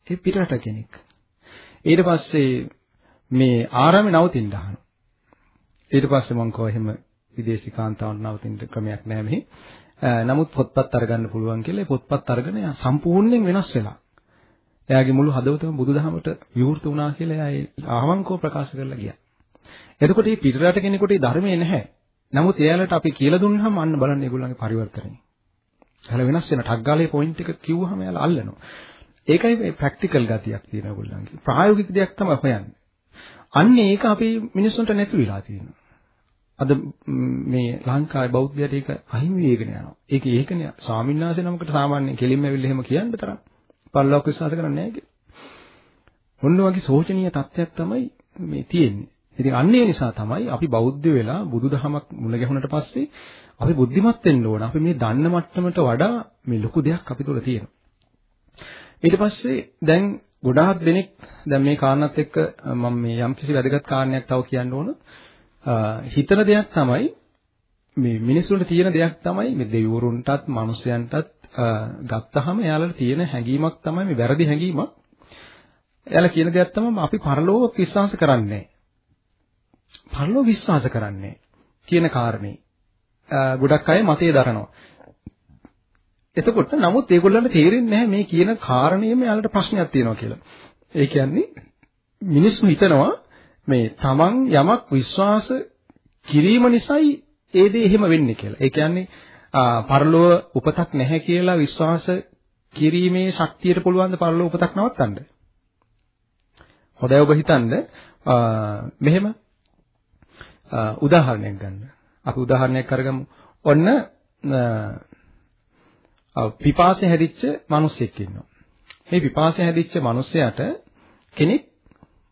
ඒ පිටරට කෙනෙක්. ඊට පස්සේ මේ ආරාමේ නවතින්න අහනවා. ඊට පස්සේ මම කෝ එහෙම විදේශී කාන්තාවන් නවතින්න ක්‍රමයක් නැහැ මෙහි. නමුත් පොත්පත් අරගන්න පුළුවන් කියලා පොත්පත් අරගෙන සම්පූර්ණයෙන් වෙනස් වෙලා. එයාගේ මුළු හදවතම බුදුදහමට විවෘත වුණා කියලා එයා ආවංකව ප්‍රකාශ කරලා ගියා. එතකොට මේ පිටරට කෙනෙකුට ධර්මයේ නැහැ. නමුත් එයාලට අපි කියලා දුන්නාම අන්න බලන්න ඒගොල්ලන්ගේ පරිවර්තනය. එයාලා වෙනස් වෙන ටග් ගාලේ පොයින්ට් එක කිව්වහම එයාලා අල්ලනවා. ඒකයි මේ ප්‍රැක්ටිකල් ගතියක් තියෙන ඒගොල්ලන්ගේ. ප්‍රායෝගික දෙයක් තමයි හොයන්නේ. අන්න ඒක අපේ මිනිස්සුන්ට නැති වෙලා තියෙනවා. අද මේ ලංකාවේ බෞද්ධයට ඒක අහිමි වෙගෙන යනවා. ඒක ඒකනේ ස්වාමීන් වහන්සේ නමකට සාමාන්‍ය කෙලින්ම ඇවිල්ලා එහෙම කියන්න තරම් පල්ලෝක විශ්වාස කරන්නේ නැහැ කියලා. ඔන්න වගේ සෝචනීය තත්ත්වයක් තමයි මේ තියෙන්නේ. ඉතින් අන්න ඒ නිසා තමයි අපි බෞද්ධ වෙලා බුදුදහමක් මුල ගැහුණට පස්සේ අපි බුද්ධිමත් වෙන්න ඕන. අපි මේ දන්න මට්ටමට වඩා මේ ලොකු දෙයක් අපි තුල තියෙනවා. ඊට පස්සේ දැන් ගොඩාක් දෙනෙක් දැන් මේ කාරණාත් එක්ක මම මේ යම්කිසි වැදගත් කාරණයක් තව කියන්න ඕන. හිතන දෙයක් තමයි මේ මිනිස්සුන්ට තියෙන දෙයක් තමයි මේ දෙවිවරුන්ටත් මිනිසයන්ටත් ගත්තාම එයාලට තියෙන හැඟීමක් තමයි මේ වැරදි හැඟීමක්. එයාලා කියන දෙයක් තමයි අපි පරලෝක විශ්වාස කරන්නේ. පරලෝක විශ්වාස කරන්නේ කියන කාරණේ. ගොඩක් අය මතේ දරනවා. එතකොට නමුත් ඒගොල්ලන්ට තේරෙන්නේ නැහැ මේ කියන කාරණේම යාලට ප්‍රශ්නයක් තියෙනවා කියලා. ඒ කියන්නේ මිනිස්සු හිතනවා මේ තමන් යමක් විශ්වාස කිරීම නිසායි ඒ දේ එහෙම වෙන්නේ කියලා. ඒ කියන්නේ පරලෝව උපතක් නැහැ කියලා විශ්වාස කිරීමේ ශක්තියට පුළුවන් ද පරලෝව උපතක් නවත්තන්න? හොඳයි ඔබ හිතන්න මෙහෙම උදාහරණයක් ගන්න. අපි උදාහරණයක් අරගමු. ඔන්න පිපාසය හැදිච්ච මිනිස්සෙක් ඉන්නවා. මේ පිපාසය හැදිච්ච මිනිස්සයාට කෙනෙක්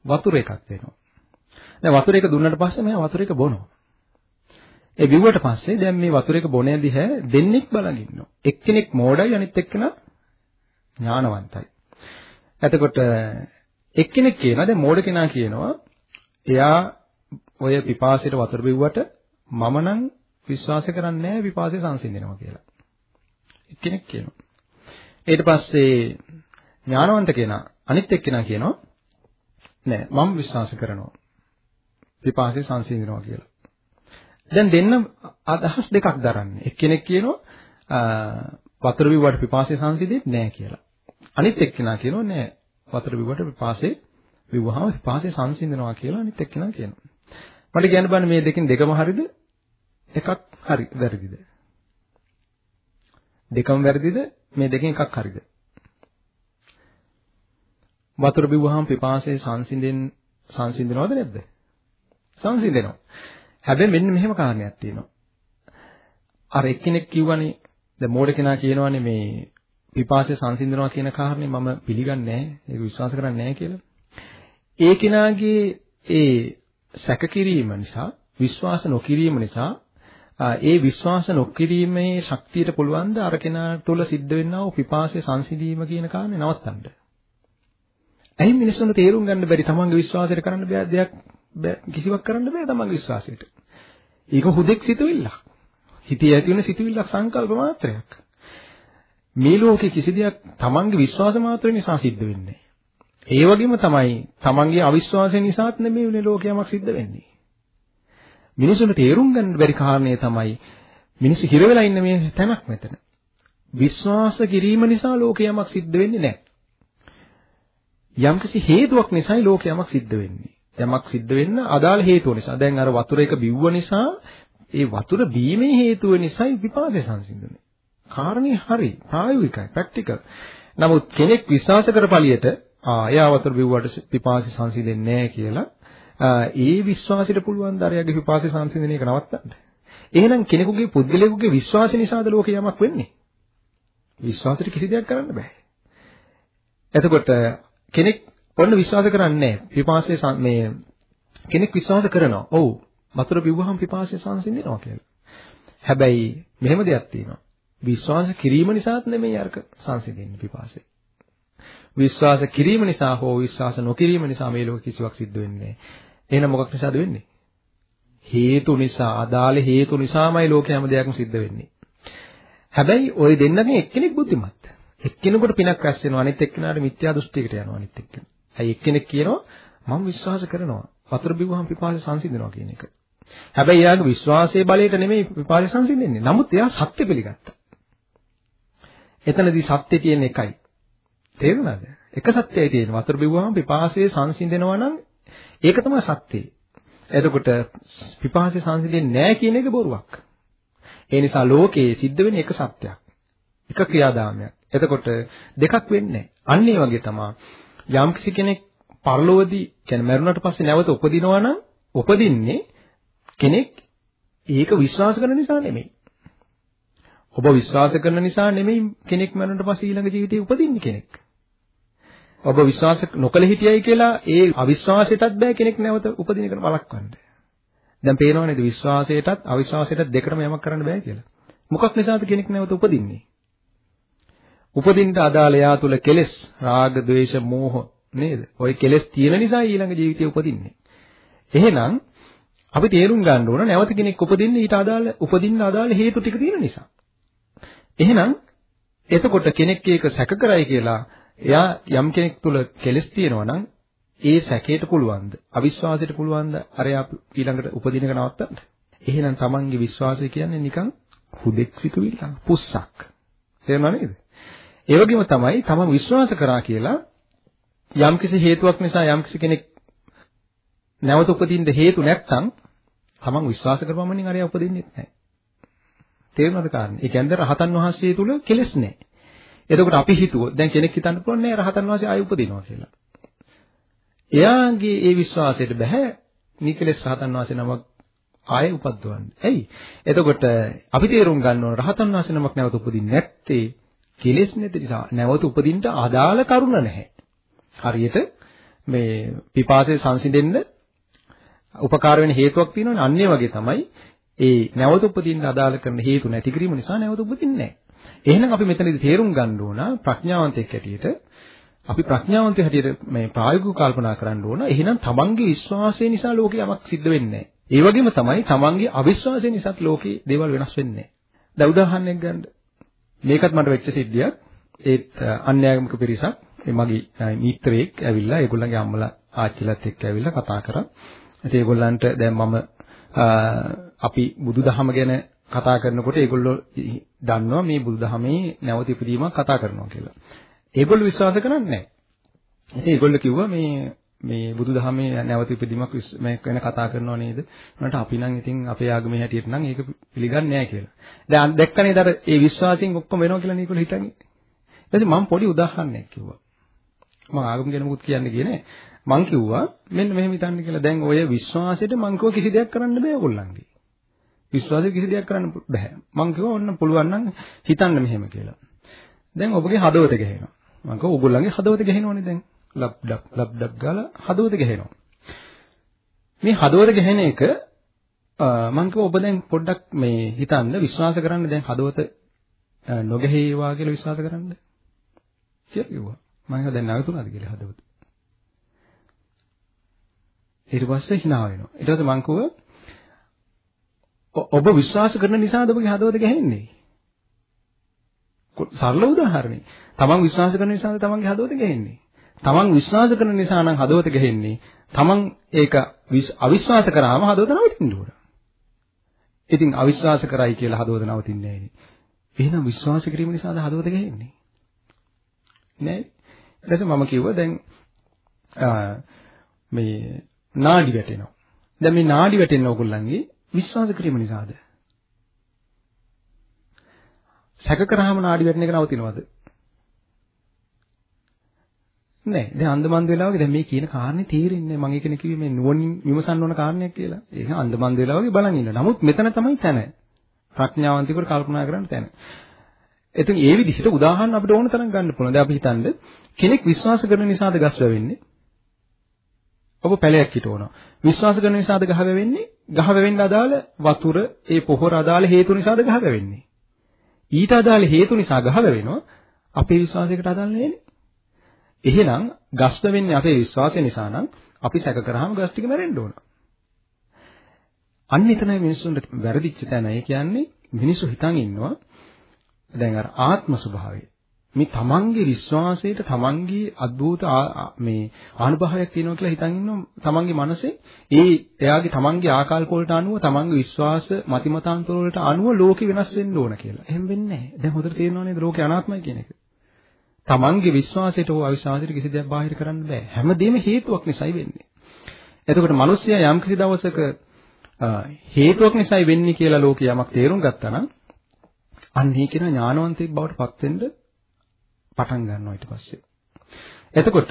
වතුර එකක් දෙනවා. දැන් වතුර එක දුන්නට පස්සේ මෙයා වතුර එක බොනවා. ඒ බිව්වට පස්සේ දැන් මේ වතුර එක බොනේ දිහා දෙන්නෙක් බලන් ඉන්නවා. එක්කෙනෙක් මෝඩයි අනිත් එක්කෙනා ඥානවන්තයි. එතකොට එක්කෙනෙක් කියනවා දැන් මෝඩ කෙනා කියනවා එයා ඔය පිපාසයට වතුර බිව්වට මම නම් විශ්වාස කරන්නේ නැහැ පිපාසය සංසිඳෙනවා කියලා. එක්කෙනෙක් කියනවා. ඊට පස්සේ ඥානවන්ත කෙනා අනිත් එක්කෙනා කියනවා නෑ මම විශ්වාස කරනවා. පිපාසය සංසිඳනවා කියලා. දැන් දෙන්න අදහස් දෙකක් දරන්නේ. එක්කෙනෙක් කියනවා වතුර බිව්වට පිපාසය සංසිඳෙන්නේ නෑ කියලා. අනිත් එක්කෙනා කියනවා නෑ වතුර බිව්වට පිපාසය බිව්වහම පිපාසය සංසිඳනවා කියලා අනිත් එක්කෙනා කියනවා. මට කියන්න බෑ මේ දෙකෙන් දෙකම හරිද? එකක් හරි වැරදිද? දෙකම වැරදිද? මේ දෙකෙන් එකක් හරිද? වතුර බිව්වහම පිපාසය සංසිඳෙන් සංසිඳනවද නැද්ද? සංසිඳෙනවා. හැබැයි මෙන්න මෙහෙම කාරණයක් තියෙනවා. අර එක්කෙනෙක් කිව්වනේ දැන් මෝඩ කෙනා කියනවානේ මේ පිපාසය සංසිඳනවා කියන කාරණේ මම පිළිගන්නේ නැහැ. ඒක විශ්වාස කරන්නේ නැහැ කියලා. ඒ කෙනාගේ ඒ සැක කිරීම නිසා විශ්වාස නොකිරීම නිසා ඒ විශ්වාස නොකිරීමේ ශක්තියට පුළුවන් ද අර කෙනා තුළ සිද්ධ වෙන්නා වූ පිපාසය සංසිඳීම කියන කාරණේ නවත්තන්න. ඇයි මිනිස්සුන්ට තේරුම් ගන්න බැරි තමන්ගේ විශ්වාසයට කරන්න බෑ දෙයක් කිසිවක් කරන්න බෑ තමන්ගේ විශ්වාසයට. ඒක හුදෙක් සිතුවිල්ලක්. හිතේ ඇති වෙන සිතුවිල්ලක් සංකල්ප මාත්‍රයක්. මේ ලෝකේ කිසි දෙයක් තමන්ගේ විශ්වාස මාත්‍ර නිසා සිද්ධ වෙන්නේ ඒ වගේම තමයි තමන්ගේ අවිශ්වාසය නිසාත් නෙමෙයි මේ ලෝකයමක් සිද්ධ වෙන්නේ. මිනිසුන්ට තේරුම් ගන්න බැරි කාරණේ තමයි මිනිස්සු හිර වෙලා ඉන්න මේ තැනක් මෙතන. විශ්වාස කිරීම නිසා ලෝකයමක් සිද්ධ වෙන්නේ නැහැ. යම්කිසි හේතුවක් නිසායි ලෝකයමක් සිද්ධ වෙන්නේ. යමක් සිද්ධ වෙන්න අදාළ හේතුව නිසා. දැන් අර වතුර එක බිව්ව නිසා ඒ වතුර බීමේ හේතුව නිසායි විපාසය සංසිඳුනේ. කාරණේ හරි ප්‍රායෝගිකයි ප්‍රැක්ටිකල්. නමුත් කෙනෙක් විශ්වාස කරපලියට ආ එයා වතුර බිව්වට පිපාසය සංසිඳෙන්නේ නැහැ කියලා ඒ විශ්වාසයට පුළුවන් දරයාගේ පිපාසය සංසිඳන එක නවත්තන්න. එහෙනම් කෙනෙකුගේ පුද්ගලයෙකුගේ විශ්වාසය නිසාද ලෝකේ යමක් වෙන්නේ? විශ්වාසයට කිසි දෙයක් කරන්න බෑ. එතකොට කෙනෙක් ඔන්න විශ්වාස කරන්නේ පිපාසය මේ කෙනෙක් විශ්වාස කරනවා. ඔව් වතුර බිව්වහම පිපාසය සංසිඳනවා කියලා. හැබැයි මෙහෙම දෙයක් තියෙනවා. විශ්වාස කිරීම නිසාත් නෙමෙයි අරක සංසිඳෙන්නේ පිපාසය. විශ්වාස කිරීම නිසා හෝ විශ්වාස නොකිරීම නිසා මේ ලෝක කිසිවක් සිද්ධ වෙන්නේ නැහැ. එහෙනම් මොකක් නිසාද වෙන්නේ? හේතු නිසා, අදාළ හේතු නිසාමයි ලෝකේ හැම දෙයක්ම සිද්ධ වෙන්නේ. හැබැයි ওই දෙන්නගෙන් එක්කෙනෙක් බුද්ධිමත්. එක්කෙනෙකුට පිනක් රැස් වෙනවා අනිත් එක්කෙනාට මිත්‍යා දෘෂ්ටියකට යනවා අනිත් එක්කෙනා. ඇයි එක්කෙනෙක් කියනවා මම විශ්වාස කරනවා වතුර බිව්වහම පිපාසය සංසිඳනවා කියන එක. හැබැයි එයාගේ විශ්වාසයේ බලයට නෙමෙයි පිපාසය සංසිඳෙන්නේ. නමුත් එයා සත්‍ය පිළිගත්තා. එතනදී සත්‍ය කියන එකයි. තේරුණාද? එක සත්‍යයි තියෙන. වතුර බිව්වහම පිපාසය සංසිඳෙනවා නම් ඒක තමයි සත්‍යය. එතකොට පිපාසය සංසිඳෙන්නේ නැහැ කියන එක බොරුවක්. ඒ නිසා ලෝකයේ සිද්ධ වෙන එක සත්‍යයක්. එක ක්‍රියාදාමයක්. එතකොට දෙකක් වෙන්නේ අන්න ඒ වගේ තමයි යම්කිසි කෙනෙක් පරලෝවදී කියන්නේ මරුණට පස්සේ නැවත උපදිනවා නම් උපදින්නේ කෙනෙක් ඒක විශ්වාස කරන නිසා නෙමෙයි. ඔබ විශ්වාස කරන නිසා නෙමෙයි කෙනෙක් මරුණට පස්සේ ඊළඟ ජීවිතේ උපදින්නේ කෙනෙක්. ඔබ විශ්වාස නොකළ හිටියයි කියලා ඒ අවිශ්වාසයටත් බෑ කෙනෙක් නැවත උපදින එක වළක්වන්න. දැන් පේනව නේද විශ්වාසයටත් අවිශ්වාසයටත් දෙකටම යමක් කරන්න බෑ කියලා. මොකක් නිසාද කෙනෙක් නැවත උපදින්නේ? උපදින්න අදාළ යා තුල කෙලෙස් රාග ద్వේෂ මෝහ නේද? ওই කෙලෙස් තියෙන නිසා ඊළඟ ජීවිතේ උපදින්නේ. එහෙනම් අපි තේරුම් ගන්න ඕන නැවත කෙනෙක් උපදින්න ඊට අදාළ උපදින්න අදාළ හේතු ටික තියෙන නිසා. එහෙනම් එතකොට කෙනෙක් ඒක සැක කරයි කියලා එයා යම් කෙනෙක් තුල කෙලෙස් තියෙනවා නම් ඒ සැකයට පුළුවන්ද? අවිශ්වාසයට පුළුවන්ද? අරයා ඊළඟට උපදින එක නවත්තන්න? එහෙනම් තමන්ගේ විශ්වාසය කියන්නේ නිකන් හුදෙක් සිතුවිල්ල, පුස්සක්. තේරුණා නේද? ඒ වගේම තමයි තමන් විශ්වාස කරා කියලා යම්කිසි හේතුවක් නිසා යම්කිසි කෙනෙක් නැවත උපදින්න හේතු නැත්නම් තමන් විශ්වාස කරපමණින් අරයා උපදින්නේ නැහැ. තේරුණාද කාරණේ? ඒ කියන්නේ රහතන් වහන්සේ තුල කෙලෙස් නැහැ. එතකොට අපි හිතුවොත් දැන් කෙනෙක් හිතන්න පුළුවන් නෑ රහතන් වහන්සේ ආයෙ උපදිනවා කියලා. එයාගේ ඒ විශ්වාසයට බෑ නිකලස් රහතන් වහන්සේ නමක් ආයෙ උපද්දවන්න. ඇයි? එතකොට අපි තේරුම් ගන්න ඕන රහතන් වහන්සේ නමක් නැවත උපදින්නේ නැත්තේ කෙලෙස් නැති නිසා. නැවත උපදින්න අදාළ කරුණ නැහැ. හරියට මේ පිපාසය සංසිඳෙන්න උපකාර වෙන හේතුවක් තියෙනවනේ අන්න ඒ වගේ තමයි ඒ නැවත උපදින්න අදාළ කරන හේතු නැති කිරීම නිසා නැවත උපදින්නේ නැහැ. එහෙනම් අපි මෙතනදී තේරුම් ගන්න ඕන ප්‍රඥාවන්තයෙක් හැටියට අපි ප්‍රඥාවන්තයෙක් හැටියට මේ ප්‍රායෝගිකව කල්පනා කරන්න ඕන. එහෙනම් තමන්ගේ විශ්වාසය නිසා ලෝකේ යමක් සිද්ධ වෙන්නේ නැහැ. ඒ වගේම තමයි තමන්ගේ අවිශ්වාසය නිසාත් ලෝකේ දේවල් වෙනස් වෙන්නේ නැහැ. දැන් උදාහරණයක් ගන්න. මේකත් මට වෙච්ච සිද්ධියක්. ඒත් අන්‍යාගමික පිරිසක් ඒ මගේ මිත්‍රයෙක් ඇවිල්ලා ඒගොල්ලන්ගේ අම්මලා ආච්චිලත් එක්ක ඇවිල්ලා කතා කරා. ඉතින් ඒගොල්ලන්ට දැන් මම අපි බුදුදහම ගැන කතා කරනකොට ඒගොල්ලෝ දන්නවා මේ බුදුදහමේ නැවත ඉපදීමක් කතා කරනවා කියලා. ඒගොල්ලෝ විශ්වාස කරන්නේ නැහැ. ඉතින් ඒගොල්ලෝ කිව්වා මේ මේ බුදුදහමේ නැවත ඉපදීමක් මේ වෙන කතා කරනව නේද? උනට අපි නම් ඉතින් අපේ ආගමේ හැටියට නම් ඒක පිළිගන්නේ නැහැ කියලා. දැන් දැක්කනේ අර ඒ විශ්වාසයෙන් ඔක්කොම වෙනවා කියලා නීකොල හිතන්නේ. ඊට මම පොඩි උදාහරණයක් කිව්වා. මම ආගම ගැන මුකුත් කියන්නේ කියේ නෑ. මං කිව්වා මෙන්න මෙහෙම හිතන්න කියලා. දැන් ඔය විශ්වාසයට මං කිව්වා කිසි දෙයක් කරන්න බෑ ඔයගොල්ලන්ගේ. විශ්වාසයෙන් කිසි දෙයක් කරන්න බෑ. මං කිව්වා ඔන්න පුළුවන් නම් හිතන්න මෙහෙම කියලා. දැන් ඔබගේ හදවත ගහනවා. මං කිව්වා ඔයගොල්ලන්ගේ හදවත ගහනවනේ දැන්. ලබ් ඩබ් ලබ් ඩබ් ගාලා හදවත ගහනවා. මේ හදවත ගහන එක මං කිව්වා ඔබ දැන් පොඩ්ඩක් මේ හිතන්න විශ්වාස කරන්න දැන් හදවත නොගහේවා කියලා විශ්වාස කරන්න කියලා කිව්වා. මම හිතුවා දැන් නැවතුණාද කියලා හදවත. ඊට පස්සේ hina වෙනවා. ඊට පස්සේ මං කිව්වා ඔබ විශ්වාස කරන නිසාද ඔබගේ හදවත ගහන්නේ? සරල උදාහරණයක්. තමන් විශ්වාස කරන නිසාද තමන්ගේ හදවත ගහන්නේ? තමන් විශ්වාස කරන නිසා නම් හදවත ගහන්නේ. තමන් ඒක අවිශ්වාස කරාම හදවත නවතින්න ඕන. ඉතින් අවිශ්වාස කරයි කියලා හදවත නවතින්නේ නැහැ. එහෙනම් විශ්වාස කිරීම නිසාද හදවත ගහන්නේ? නෑ. ඊට මම කිව්වා දැන් මේ නාඩි වැටෙනවා. දැන් මේ නාඩි වැටෙන ඕගොල්ලන්ගේ විශ්වාස කිරීම නිසාද? සැක කරාම නාඩි වැටෙන එක නවතිනවද? නෑ. දැන් අන්දමන්ද වෙලා වගේ දැන් මේ කියන කාරණේ තේරෙන්නේ මම ඒකනේ කිව්වේ මේ නුවණින් විමසන්න ඕන කාරණයක් කියලා. ඒක අන්දමන්ද වෙලා වගේ බලන් ඉන්න. නමුත් මෙතන තමයි තැන. ප්‍රඥාවන්තිකව කල්පනා කරන්න තැන. එතින් ඒ විදිහට උදාහරණ අපිට ඕන තරම් ගන්න පුළුවන්. දැන් අපි හිතන්නේ කෙනෙක් විශ්වාස කරන නිසාද ගස් වැවෙන්නේ? ඔබ පැලයක් හිටවනවා. විශ්වාස කරන නිසාද ගහ වැවෙන්නේ? ගහ වැවෙන්න අදාළ වතුර, ඒ පොහොර අදාළ හේතු නිසාද ගහ වැවෙන්නේ? ඊට අදාළ හේතු නිසා ගහ වැවෙනවා. අපේ විශ්වාසයකට අදාළ නෙවෙයි. එහෙනම් ගස් වැවෙන්නේ අපේ විශ්වාසය නිසා නම් අපි සැක කරාම ගස් ටික මැරෙන්න ඕන. අන්න එතනයි මිනිස්සුන්ට වැරදිච්ච තැන. ඒ කියන්නේ මිනිස්සු හිතන් ඉන්නවා දැන් අර ආත්ම ස්වභාවය මේ තමන්ගේ විශ්වාසයට තමන්ගේ අද්භූත මේ ආනුභාවයක් තියෙනවා කියලා හිතන් ඉන්නවා තමන්ගේ මනසේ ඒ එයාගේ තමන්ගේ ආකල්ප වලට අනුව තමන්ගේ විශ්වාස මතිමතාන්තර වලට අනුව ලෝකෙ වෙනස් වෙන්න ඕන කියලා. එහෙම වෙන්නේ නැහැ. දැන් හොඳට තේරෙනව නේද ලෝකේ අනාත්මයි කියන එක. තමන්ගේ විශ්වාසයට හෝ අවිශ්වාසයට කිසි දෙයක් බාහිර කරන්න බෑ. හැමදේම හේතුවක් නිසායි වෙන්නේ. එතකොට මිනිස්සයා යම් කිසි දවසක හේතුවක් නිසායි වෙන්නේ කියලා ලෝකේ යමක් තේරුම් ගත්තා නම් අන්න ඒ කියන ඥානවන්තයෙක් බවට පත් වෙන්න පටන් ගන්නවා ඊට පස්සේ. එතකොට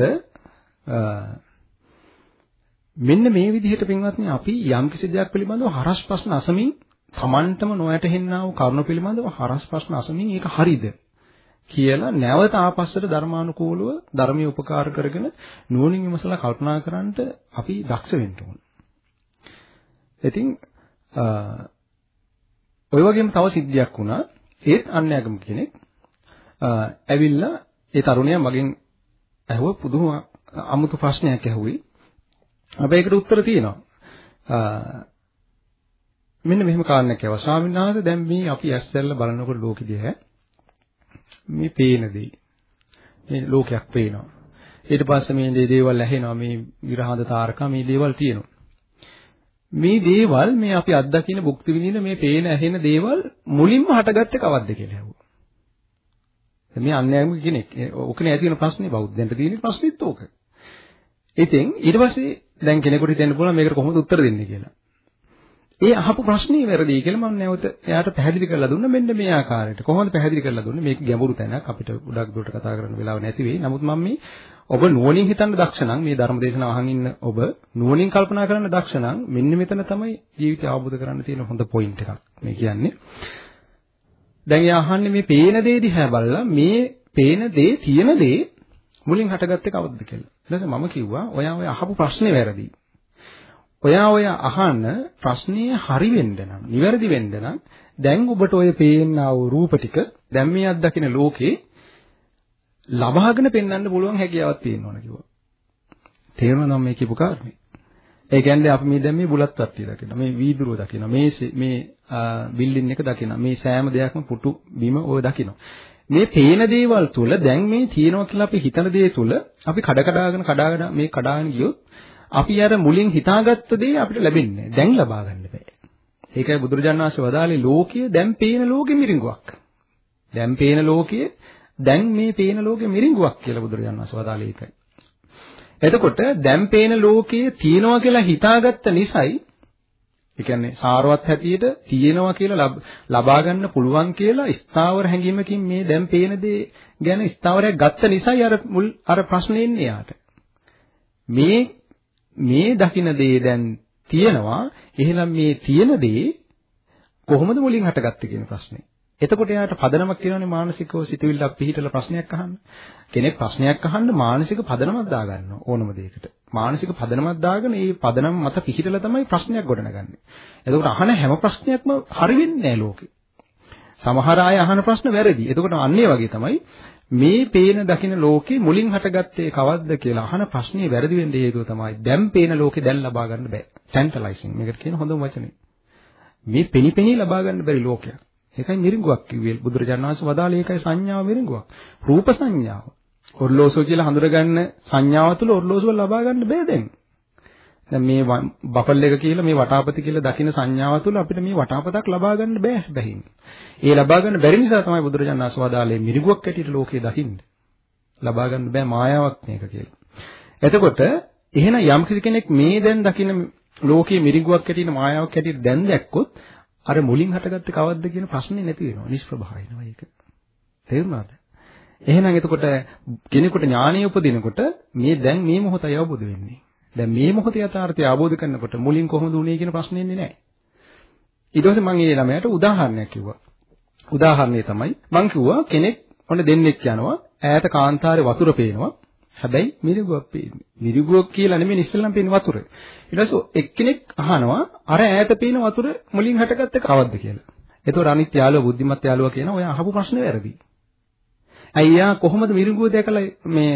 මෙන්න මේ විදිහට පින්වත්නි අපි යම් කිසි දෙයක් පිළිබඳව හරස් ප්‍රශ්න අසමින් Tamanටම නොයැටෙන්නා වූ කරුණ පිළිබඳව හරස් ප්‍රශ්න අසමින් ඒක හරිද කියලා නැවත ආපස්සට ධර්මානුකූලව ධර්මයේ උපකාර කරගෙන නුවණින් විමසලා කල්පනා කරන්නට අපි දක්ෂ වෙන්න ඕන. ඉතින් ඔය වගේම තව සිද්ධියක් වුණා ඒත් අන්‍යගම කෙනෙක් ඇවිල්ලා ඒ තරුණයා මගෙන් ඇහුව පුදුම අමුතු ප්‍රශ්නයක් ඇහුවේ. අපි ඒකට උත්තර තියෙනවා. මෙන්න මෙහෙම කාරණයක් ඇහුවා. ස්වාමීන් වහන්සේ දැන් මේ අපි ඇස්තැල්ල බලනකොට ලෝකෙ දිහා මේ පේන දේ. මේ ලෝකයක් පේනවා. ඊට පස්සේ මේ දේවල් ඇහෙනවා මේ විරහඳ තාරකා මේ දේවල් තියෙනවා. මේ දේවල් මේ අපි අත්දකින භුක්ති විඳින මේ පේන ඇහෙන දේවල් මුලින්ම හටගත්තේ කවද්ද කියලා ඇහුවා. මේ අන්‍යයන්ගේ කෙනෙක්. ඕකනේ ඇති වෙන ප්‍රශ්නේ බෞද්ධයන්ට තියෙන ප්‍රශ්නෙත් ඕක. ඉතින් ඊට පස්සේ දැන් කෙනෙකුට හිතෙන්න පුළුවන් මේකට කොහොමද උත්තර දෙන්නේ කියලා. ඒ අහපු ප්‍රශ්නේ වැරදි කියලා මම නැවත එයාට පැහැදිලි කරලා දුන්නා මෙන්න මේ ආකාරයට. කොහොමද පැහැදිලි කරලා දුන්නේ? මේක ගැඹුරු තැනක් අපිට ගොඩක් දුරට කතා කරන්න වෙලාව නැති වෙයි. නමුත් මම මේ ඔබ නුවණින් හිතන්න දක්ෂ නම් මේ ධර්ම දේශනාව අහන් ඉන්න ඔබ නුවණින් කල්පනා කරන්න දක්ෂ නම් මෙන්න මෙතන තමයි ජීවිතය අවබෝධ කරගන්න තියෙන හොඳ පොයින්ට් එකක්. මේ කියන්නේ දැන් එයා අහන්නේ මේ පේන දේ දිහා බලලා මේ පේන දේ තියෙන දේ මුලින් හටගත්තේ කවද්ද කියලා. ඊට මම කිව්වා ඔයා ඔය අහපු ප්‍රශ්නේ වැරදි. ඔයා ඔය අහන ප්‍රශ්නේ හරි වෙන්න නම්, නිවැරදි වෙන්න නම් දැන් ඔබට ඔය පේනා වූ රූප ටික දැන් මේ අත්දකින ලෝකේ ලබාගෙන පෙන්වන්න පුළුවන් හැකියාවක් තියෙනවන කිව්වා. තේරුණා නම් මේ කියපු කාරණේ. ඒ කියන්නේ අපි මේ දැන් මේ බුලත් වට්ටිය දකිනවා. මේ වීදුරුව දකිනවා. මේ මේ බිල්ඩින් එක දකිනවා. මේ සෑම දෙයක්ම පුටු බිම ඔය දකිනවා. මේ පේන දේවල් තුල දැන් මේ තියෙනවා කියලා අපි හිතන දේ තුල අපි කඩ කඩාගෙන කඩාගෙන මේ කඩාගෙන ගියොත් අපි අර මුලින් හිතාගත්ත දේ අපිට ලැබෙන්නේ දැන් ලබා ගන්න බෑ. ඒකයි බුදුරජාණන් වහන්සේ වදාළේ ලෝකය දැන් පේන ලෝකෙ මිරිඟුවක්. දැන් පේන ලෝකයේ දැන් මේ පේන ලෝකෙ මිරිඟුවක් කියලා බුදුරජාණන් වහන්සේ වදාළේ ඒකයි. එතකොට දැන් පේන ලෝකයේ තියෙනවා කියලා හිතාගත්ත නිසායි ඒ කියන්නේ සාරවත් හැටියට තියෙනවා කියලා ලබා ගන්න පුළුවන් කියලා ස්ථාවර හැඟීමකින් මේ දැන් පේන දේ ගැන ස්ථාවරයක් ගත්ත නිසායි අර මුල් අර ප්‍රශ්නේ එන්නේ යාට. මේ මේ දකින්න දේ දැන් තියෙනවා එහෙනම් මේ තියෙන දේ කොහොමද මුලින් හටගත්තේ කියන ප්‍රශ්නේ. එතකොට එයාට පදනමක් කියනවානේ මානසිකව සිතුවිල්ලක් පිළිහිටලා ප්‍රශ්නයක් අහන්න. කෙනෙක් ප්‍රශ්නයක් අහන්න මානසික පදනමක් දාගන්නවා ඕනම දෙයකට. මානසික පදනමක් දාගෙන ඒ පදනම මත පිහිටලා තමයි ප්‍රශ්නයක් ගොඩනගන්නේ. එතකොට අහන හැම ප්‍රශ්නයක්ම හරි වෙන්නේ නැහැ ලෝකේ. සමහර අය අහන ප්‍රශ්න වැරදි. එතකොට අන්න වගේ තමයි මේ පේන දකින ලෝකේ මුලින් හටගත්තේ කවද්ද කියලා අහන ප්‍රශ්නේ වැරදි වෙන්න හේතුව තමයි දැන් පේන ලෝකේ දැන් ලබා ගන්න බෑ. ටැන්ටලයිසින් මේකට කියන හොඳම වචනේ. මේ පෙනිපෙනී ලබා ගන්න බැරි ලෝකයක්. ඒකයි මිරිඟුවක් කිව්වේ. බුදුරජාණන් වහන්සේ වදාළේ ඒකයි සංඥාව මිරිඟුවක්. රූප සංඥාව. ඔර්ලෝසුව කියලා හඳුනගන්න සංඥාව තුළ ඔර්ලෝසුව ලබා ගන්න බෑ දැන්. දැන් මේ බෆල් එක කියලා මේ වටාපති කියලා දකින්න සංඥාව තුළ අපිට මේ වටාපතක් ලබා ගන්න බෑ බැහින්. ඒ ලබා ගන්න බැරි නිසා තමයි බුදුරජාණන් වහන්සේ වදාළේ මිරිඟුවක් ඇටියට ලෝකේ දකින්න. ලබා ගන්න බෑ මායාවක් මේක කියලා. එතකොට එහෙනම් යම් කෙනෙක් මේ දැන් දකින්න ලෝකයේ මිරිඟුවක් ඇටියට මායාවක් ඇටියට දැන් දැක්කොත් අර මුලින් හටගත්තේ කවද්ද කියන ප්‍රශ්නේ නැති වෙනවා. නිෂ්ප්‍රභ වෙනවා ඒක. තේරුණාද? එහෙනම් එතකොට කෙනෙකුට ඥානය උපදිනකොට මේ දැන් මේ මොහොතයි අවබෝධ වෙන්නේ. දැන් මේ මොහොතේ යථාර්ථය අවබෝධ කරනකොට මුලින් කොහොමද උනේ කියන ප්‍රශ්නේ එන්නේ නැහැ. ඊට පස්සේ මම මේ ළමයාට උදාහරණයක් කිව්වා. උදාහරණය තමයි මම කිව්වා කෙනෙක් ඔන්න දෙන්නෙක් යනවා ඈත කාන්තාරේ වතුර පේනවා. හැබැයි මිරිගුවක් පේන්නේ. මිරිගුවක් කියලා නෙමෙයි ඉස්සෙල්ලම පේන්නේ වතුර. ඊට පස්සේ එක්කෙනෙක් අහනවා අර ඈත පේන වතුර මුලින් හටගත්තේ කවද්ද කියලා. එතකොට අනිත් යාළුවා බුද්ධිමත් යාළුවා කියනවා ඔය අහපු ප්‍රශ්නේ වැරදි. අයියා කොහොමද මිරිඟුව දැකලා මේ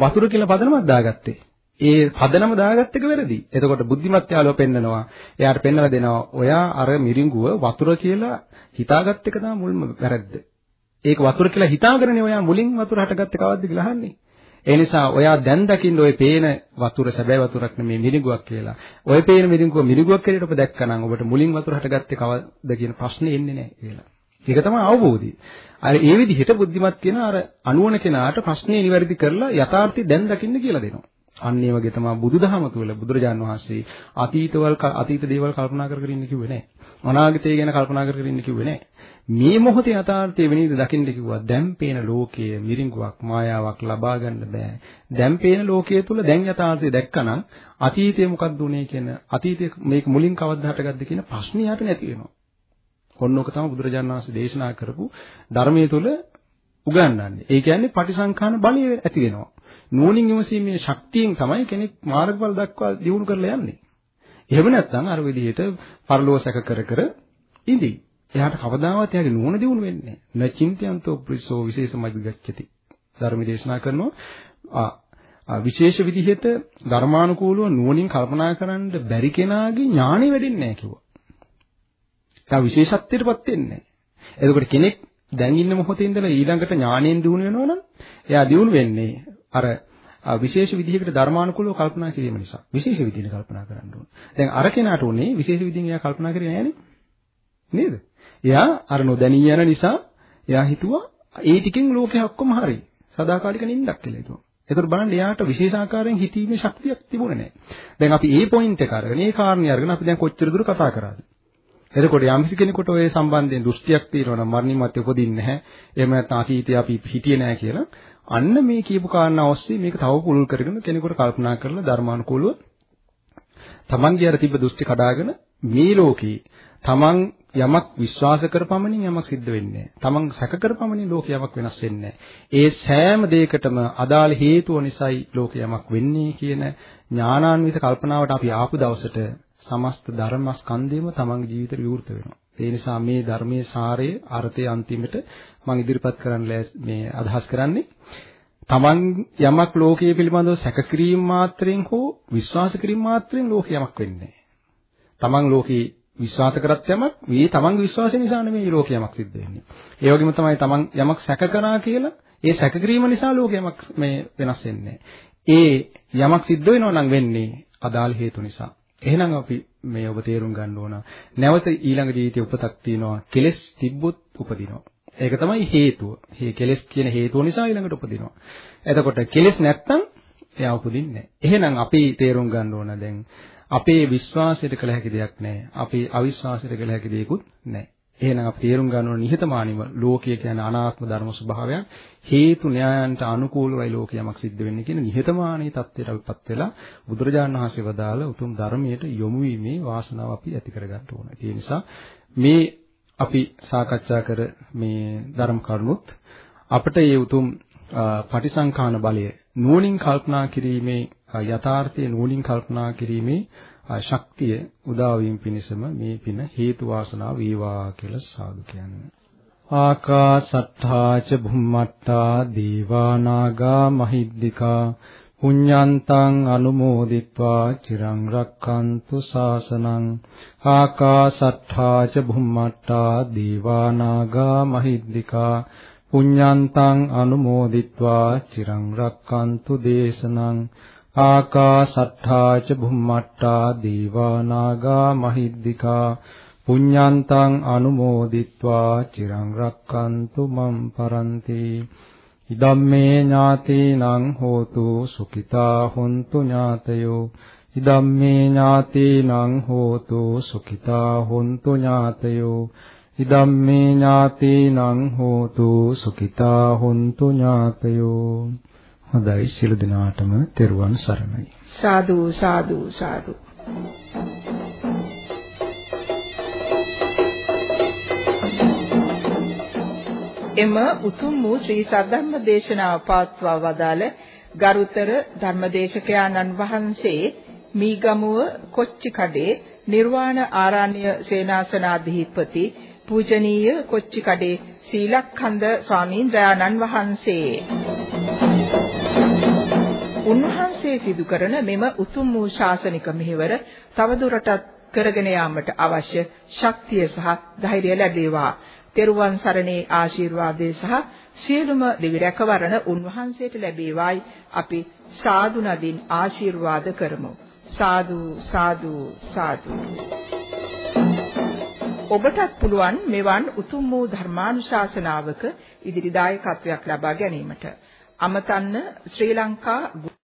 වතුර කියලා පදනමක් දාගත්තේ? ඒ පදනම දාගත්ත එක වැරදි. එතකොට බුද්ධිමත් යාළුවා පෙන්නනවා. එයාට පෙන්නලා දෙනවා. ඔයා අර මිරිඟුව වතුර කියලා හිතාගත්ත එක තමයි මුල්ම වැරද්ද. ඒක වතුර කියලා හිතාගෙනනේ ඔයා මුලින් වතුර හටගත්තේ කවද්ද කියලා අහන්නේ. ඒ නිසා ඔයා දැන් දකින්න ඔය පේන වතුර සැබෑ වතුරක් නෙමෙයි මිරිඟුවක් කියලා. ඔය පේන මිරිඟුව මිරිඟුවක් කියලා ඔබ දැක්කනම් ඔබට මුලින් වතුර හටගත්තේ කවද්ද කියන ප්‍රශ්නේ එන්නේ නැහැ කියලා. ඒක තමයි අවබෝධය. අර ඒ විදිහට බුද්ධිමත් කියන අර අනුවන කෙනාට ප්‍රශ්නේ නිවැරදි කරලා යථාර්ථය දැන් දකින්න කියලා දෙනවා. අන්න ඒ වගේ තමයි බුදුදහම තුළ බුදුරජාන් වහන්සේ අතීතවල අතීත දේවල් කල්පනා කර කර ඉන්න කිව්වේ නැහැ. අනාගතය ගැන කල්පනා කර කර ඉන්න කිව්වේ නැහැ. මේ මොහොතේ යථාර්ථය වෙනීද දකින්න කිව්වා. දැන් පේන ලෝකයේ මිරිඟුවක් මායාවක් ලබා ගන්න බෑ. දැන් පේන ලෝකයේ තුල දැන් යථාර්ථය දැක්කනම් අතීතයේ මොකක්ද උනේ කියන අතීතයේ මේක මුලින් කවද්ද හටගත්තද කියන ප්‍රශ්නේ යට නැති වෙනවා. ඔන්නෝක තමයි බුදුරජාණන් වහන්සේ දේශනා කරපු ධර්මයේ තුල උගන්වන්නේ. ඒ කියන්නේ පටිසංඛාන බලය ඇති වෙනවා. නුවණින් විමසීමේ ශක්තියෙන් තමයි කෙනෙක් මාර්ගඵල දක්වා දියුණු කරලා යන්නේ. එහෙම නැත්නම් අර විදිහට පරලෝක සැක කර කර ඉඳි. එයාට කවදාවත් එයාගේ නුවණ දියුණු වෙන්නේ නැහැ. නචින්තයන්තෝ ප්‍රිසෝ විශේෂමදි ගච්ඡති. ධර්ම දේශනා කරනවා විශේෂ විදිහට ධර්මානුකූලව නුවණින් කල්පනා කරන්න බැරි කෙනාගේ ඥාණය වැඩෙන්නේ නැහැ කිව්වා. තා විශේෂත්වයටපත් වෙන්නේ නැහැ. එතකොට කෙනෙක් දැන් ඉන්න මොහොතේ ඉඳලා ඊළඟට ඥාණයෙන් දිනු වෙනවා නම් එයා දිනු වෙන්නේ අර විශේෂ විදිහකට ධර්මානුකූලව කල්පනා කිරීම නිසා. විශේෂ විදිහට කල්පනා කරන්න ඕන. දැන් අර කෙනාට උනේ විශේෂ විදිහෙන් එයා කල්පනා කරේ නෑනේ. නේද? එයා අර නොදැනී යන නිසා එයා හිතුවා ඒ ටිකෙන් ලෝකේ ඔක්කොම හරි. සදාකාලික නිින්දක් කියලා හිතුවා. ඒතර බලන්න එයාට විශේෂාකාරයෙන් හිතීමේ ශක්තියක් තිබුණේ නැහැ. දැන් අපි මේ පොයින්ට් එක අරගෙන මේ කාරණේ අරගෙන අපි දැන් කොච්චර දුර කතා කරාද? එතකොට යම්කිසි කෙනෙකුට ඔය සම්බන්ධයෙන් දෘෂ්ටියක් තියෙනවා නම් මරණින් මත්තේ උපදින්නේ නැහැ. එහෙම නැත්නම් අතීතයේ අපි හිටියේ නැහැ කියලා. අන්න මේ කියපු කාරණා ඔස්සේ මේක තව පුළුල් කරගෙන කෙනෙකුට කල්පනා කරලා ධර්මානුකූලව තමන්ගේ අර තිබ්බ දෘෂ්ටි කඩාගෙන මේ ලෝකේ තමන් යමක් විශ්වාස කරපමණින් යමක් සිද්ධ වෙන්නේ තමන් සැක කරපමණින් ලෝක යමක් වෙනස් වෙන්නේ ඒ සෑම දෙයකටම අදාළ හේතුව නිසායි ලෝක යමක් වෙන්නේ කියන ඥානාන්විත කල්පනාවට අපි ආපු දවසට සමස්ත ධර්මස්කන්ධයම තමන්ගේ ජීවිතේ විවෘත වෙනවා. ඒ නිසා මේ ධර්මයේ සාරය අර්ථය අන්තිමට මම ඉදිරිපත් කරන්න මේ අදහස් කරන්නේ තමන් යමක් ලෝකයේ පිළිබඳව සැක කිරීම මාත්‍රයෙන් හෝ විශ්වාස කිරීම මාත්‍රයෙන් ලෝක යමක් වෙන්නේ තමන් ලෝකේ විශ්වාස කරත් යමක් මේ තමන්ගේ විශ්වාසය නිසා නෙමෙයි ලෝක යමක් සිද්ධ වෙන්නේ. ඒ වගේම තමයි තමන් යමක් සැක කරා කියලා ඒ සැක කිරීම නිසා ලෝක යමක් මේ වෙනස් වෙන්නේ. ඒ යමක් සිද්ධ වෙනවා නම් වෙන්නේ අදාළ හේතු නිසා. එහෙනම් අපි මේ ඔබ තේරුම් ගන්න ඕන නැවත ඊළඟ ජීවිතේ උපතක් තියෙනවා කෙලස් තිබ්බොත් උපදිනවා ඒක තමයි හේතුව මේ කෙලස් කියන හේතුව නිසා ඊළඟට උපදිනවා එතකොට කෙලස් නැත්තම් එයා උපදින්නේ නැහැ. එහෙනම් අපි තේරුම් ගන්න ඕන දැන් අපේ විශ්වාසයට කළ හැකි දෙයක් නැහැ. අපේ අවිශ්වාසයට කළ හැකි දෙයක්වත් නැහැ. එහෙනම් අපි තේරුම් ගන්න ඕන නිහතමානීව ලෝකය කියන්නේ අනාත්ම ධර්ම ස්වභාවයක් හේතු න්‍යායන්ට අනුකූලවයි ලෝකයමක් සිද්ධ වෙන්නේ කියන නිහතමානී தත්ත්වයට අපිපත් වෙලා බුදුරජාණන් වහන්සේ වදාළ උතුම් ධර්මයට යොමු වීමේ වාසනාව අපි ඇති කරගන්න ඕන. ඒ නිසා මේ අපි සාකච්ඡා කර මේ ධර්ම කරුණුත් අපිට මේ උතුම් පටිසංඛාන බලය නුවණින් කල්පනා කිරීමේ යථාර්ථයේ නුවණින් කල්පනා කිරීමේ ශක්තිය උදා වීම පිණිසම මේ පින හේතු වාසනා වේවා කියලා සාදු කියන්නේ. ආකාසට්ඨා ච භුම්මට්ඨා දේවා නාග මහිද්దికා පුඤ්ඤන්තං අනුමෝදිත්වා චිරං රක්ඛන්තු සාසනං ආකාසට්ඨා ච භුම්මට්ඨා දේවා නාග මහිද්దికා පුඤ්ඤන්තං අනුමෝදිත්වා චිරං රක්ඛන්තු දේශනං ආකාසට්ඨා ච බුම්මට්ඨා දේවා නාග මහිද්దికා පුඤ්ඤන්තං අනුමෝදිත්වා චිරං රක්칸තු මම් පරන්ති ඉදම්මේ ඥාතීනං හෝතු සුඛිතා හොන්තු ඥාතයෝ ඉදම්මේ ඥාතීනං හෝතු සුඛිතා හොන්තු ඥාතයෝ ඉදම්මේ ඥාතීනං හෝතු සුඛිතා හොන්තු ඥාතයෝ හොඳයි. සියලු දෙනාටම තෙරුවන් සරණයි. සාදු සාදු සාදු. එම උතුම් වූ ශ්‍රී සද්ධම්ම දේශනාව පවත්වා වදාළ ගරුතර ධර්මදේශකයාණන් වහන්සේ මීගමුව කොච්චිකඩේ නිර්වාණ ආරණ්‍ය සේනාසනාධිපති පූජනීය කොච්චිකඩේ සීලක්ඛන්ද ස්වාමීන් වහන්සේ උන්වහන්සේ සිදු කරන මෙම උතුම් වූ ශාසනික මෙහෙවර තවදුරටත් කරගෙන යාමට අවශ්‍ය ශක්තිය සහ ධෛර්යය ලැබේවා. තෙරුවන් සරණේ ආශිර්වාදේ සහ සියලුම දිවි රැකවරණ උන්වහන්සේට ලැබේවායි අපි සාදු නදින් ආශිර්වාද කරමු. සාදු සාදු සාදු ඔබටත් පුළුවන් මෙවන් උතුම් වූ ධර්මානුශාසනාවක ඉදිරි දායකත්වයක් ලබා ගැනීමට. අමතන්න ශ්‍රී ලංකා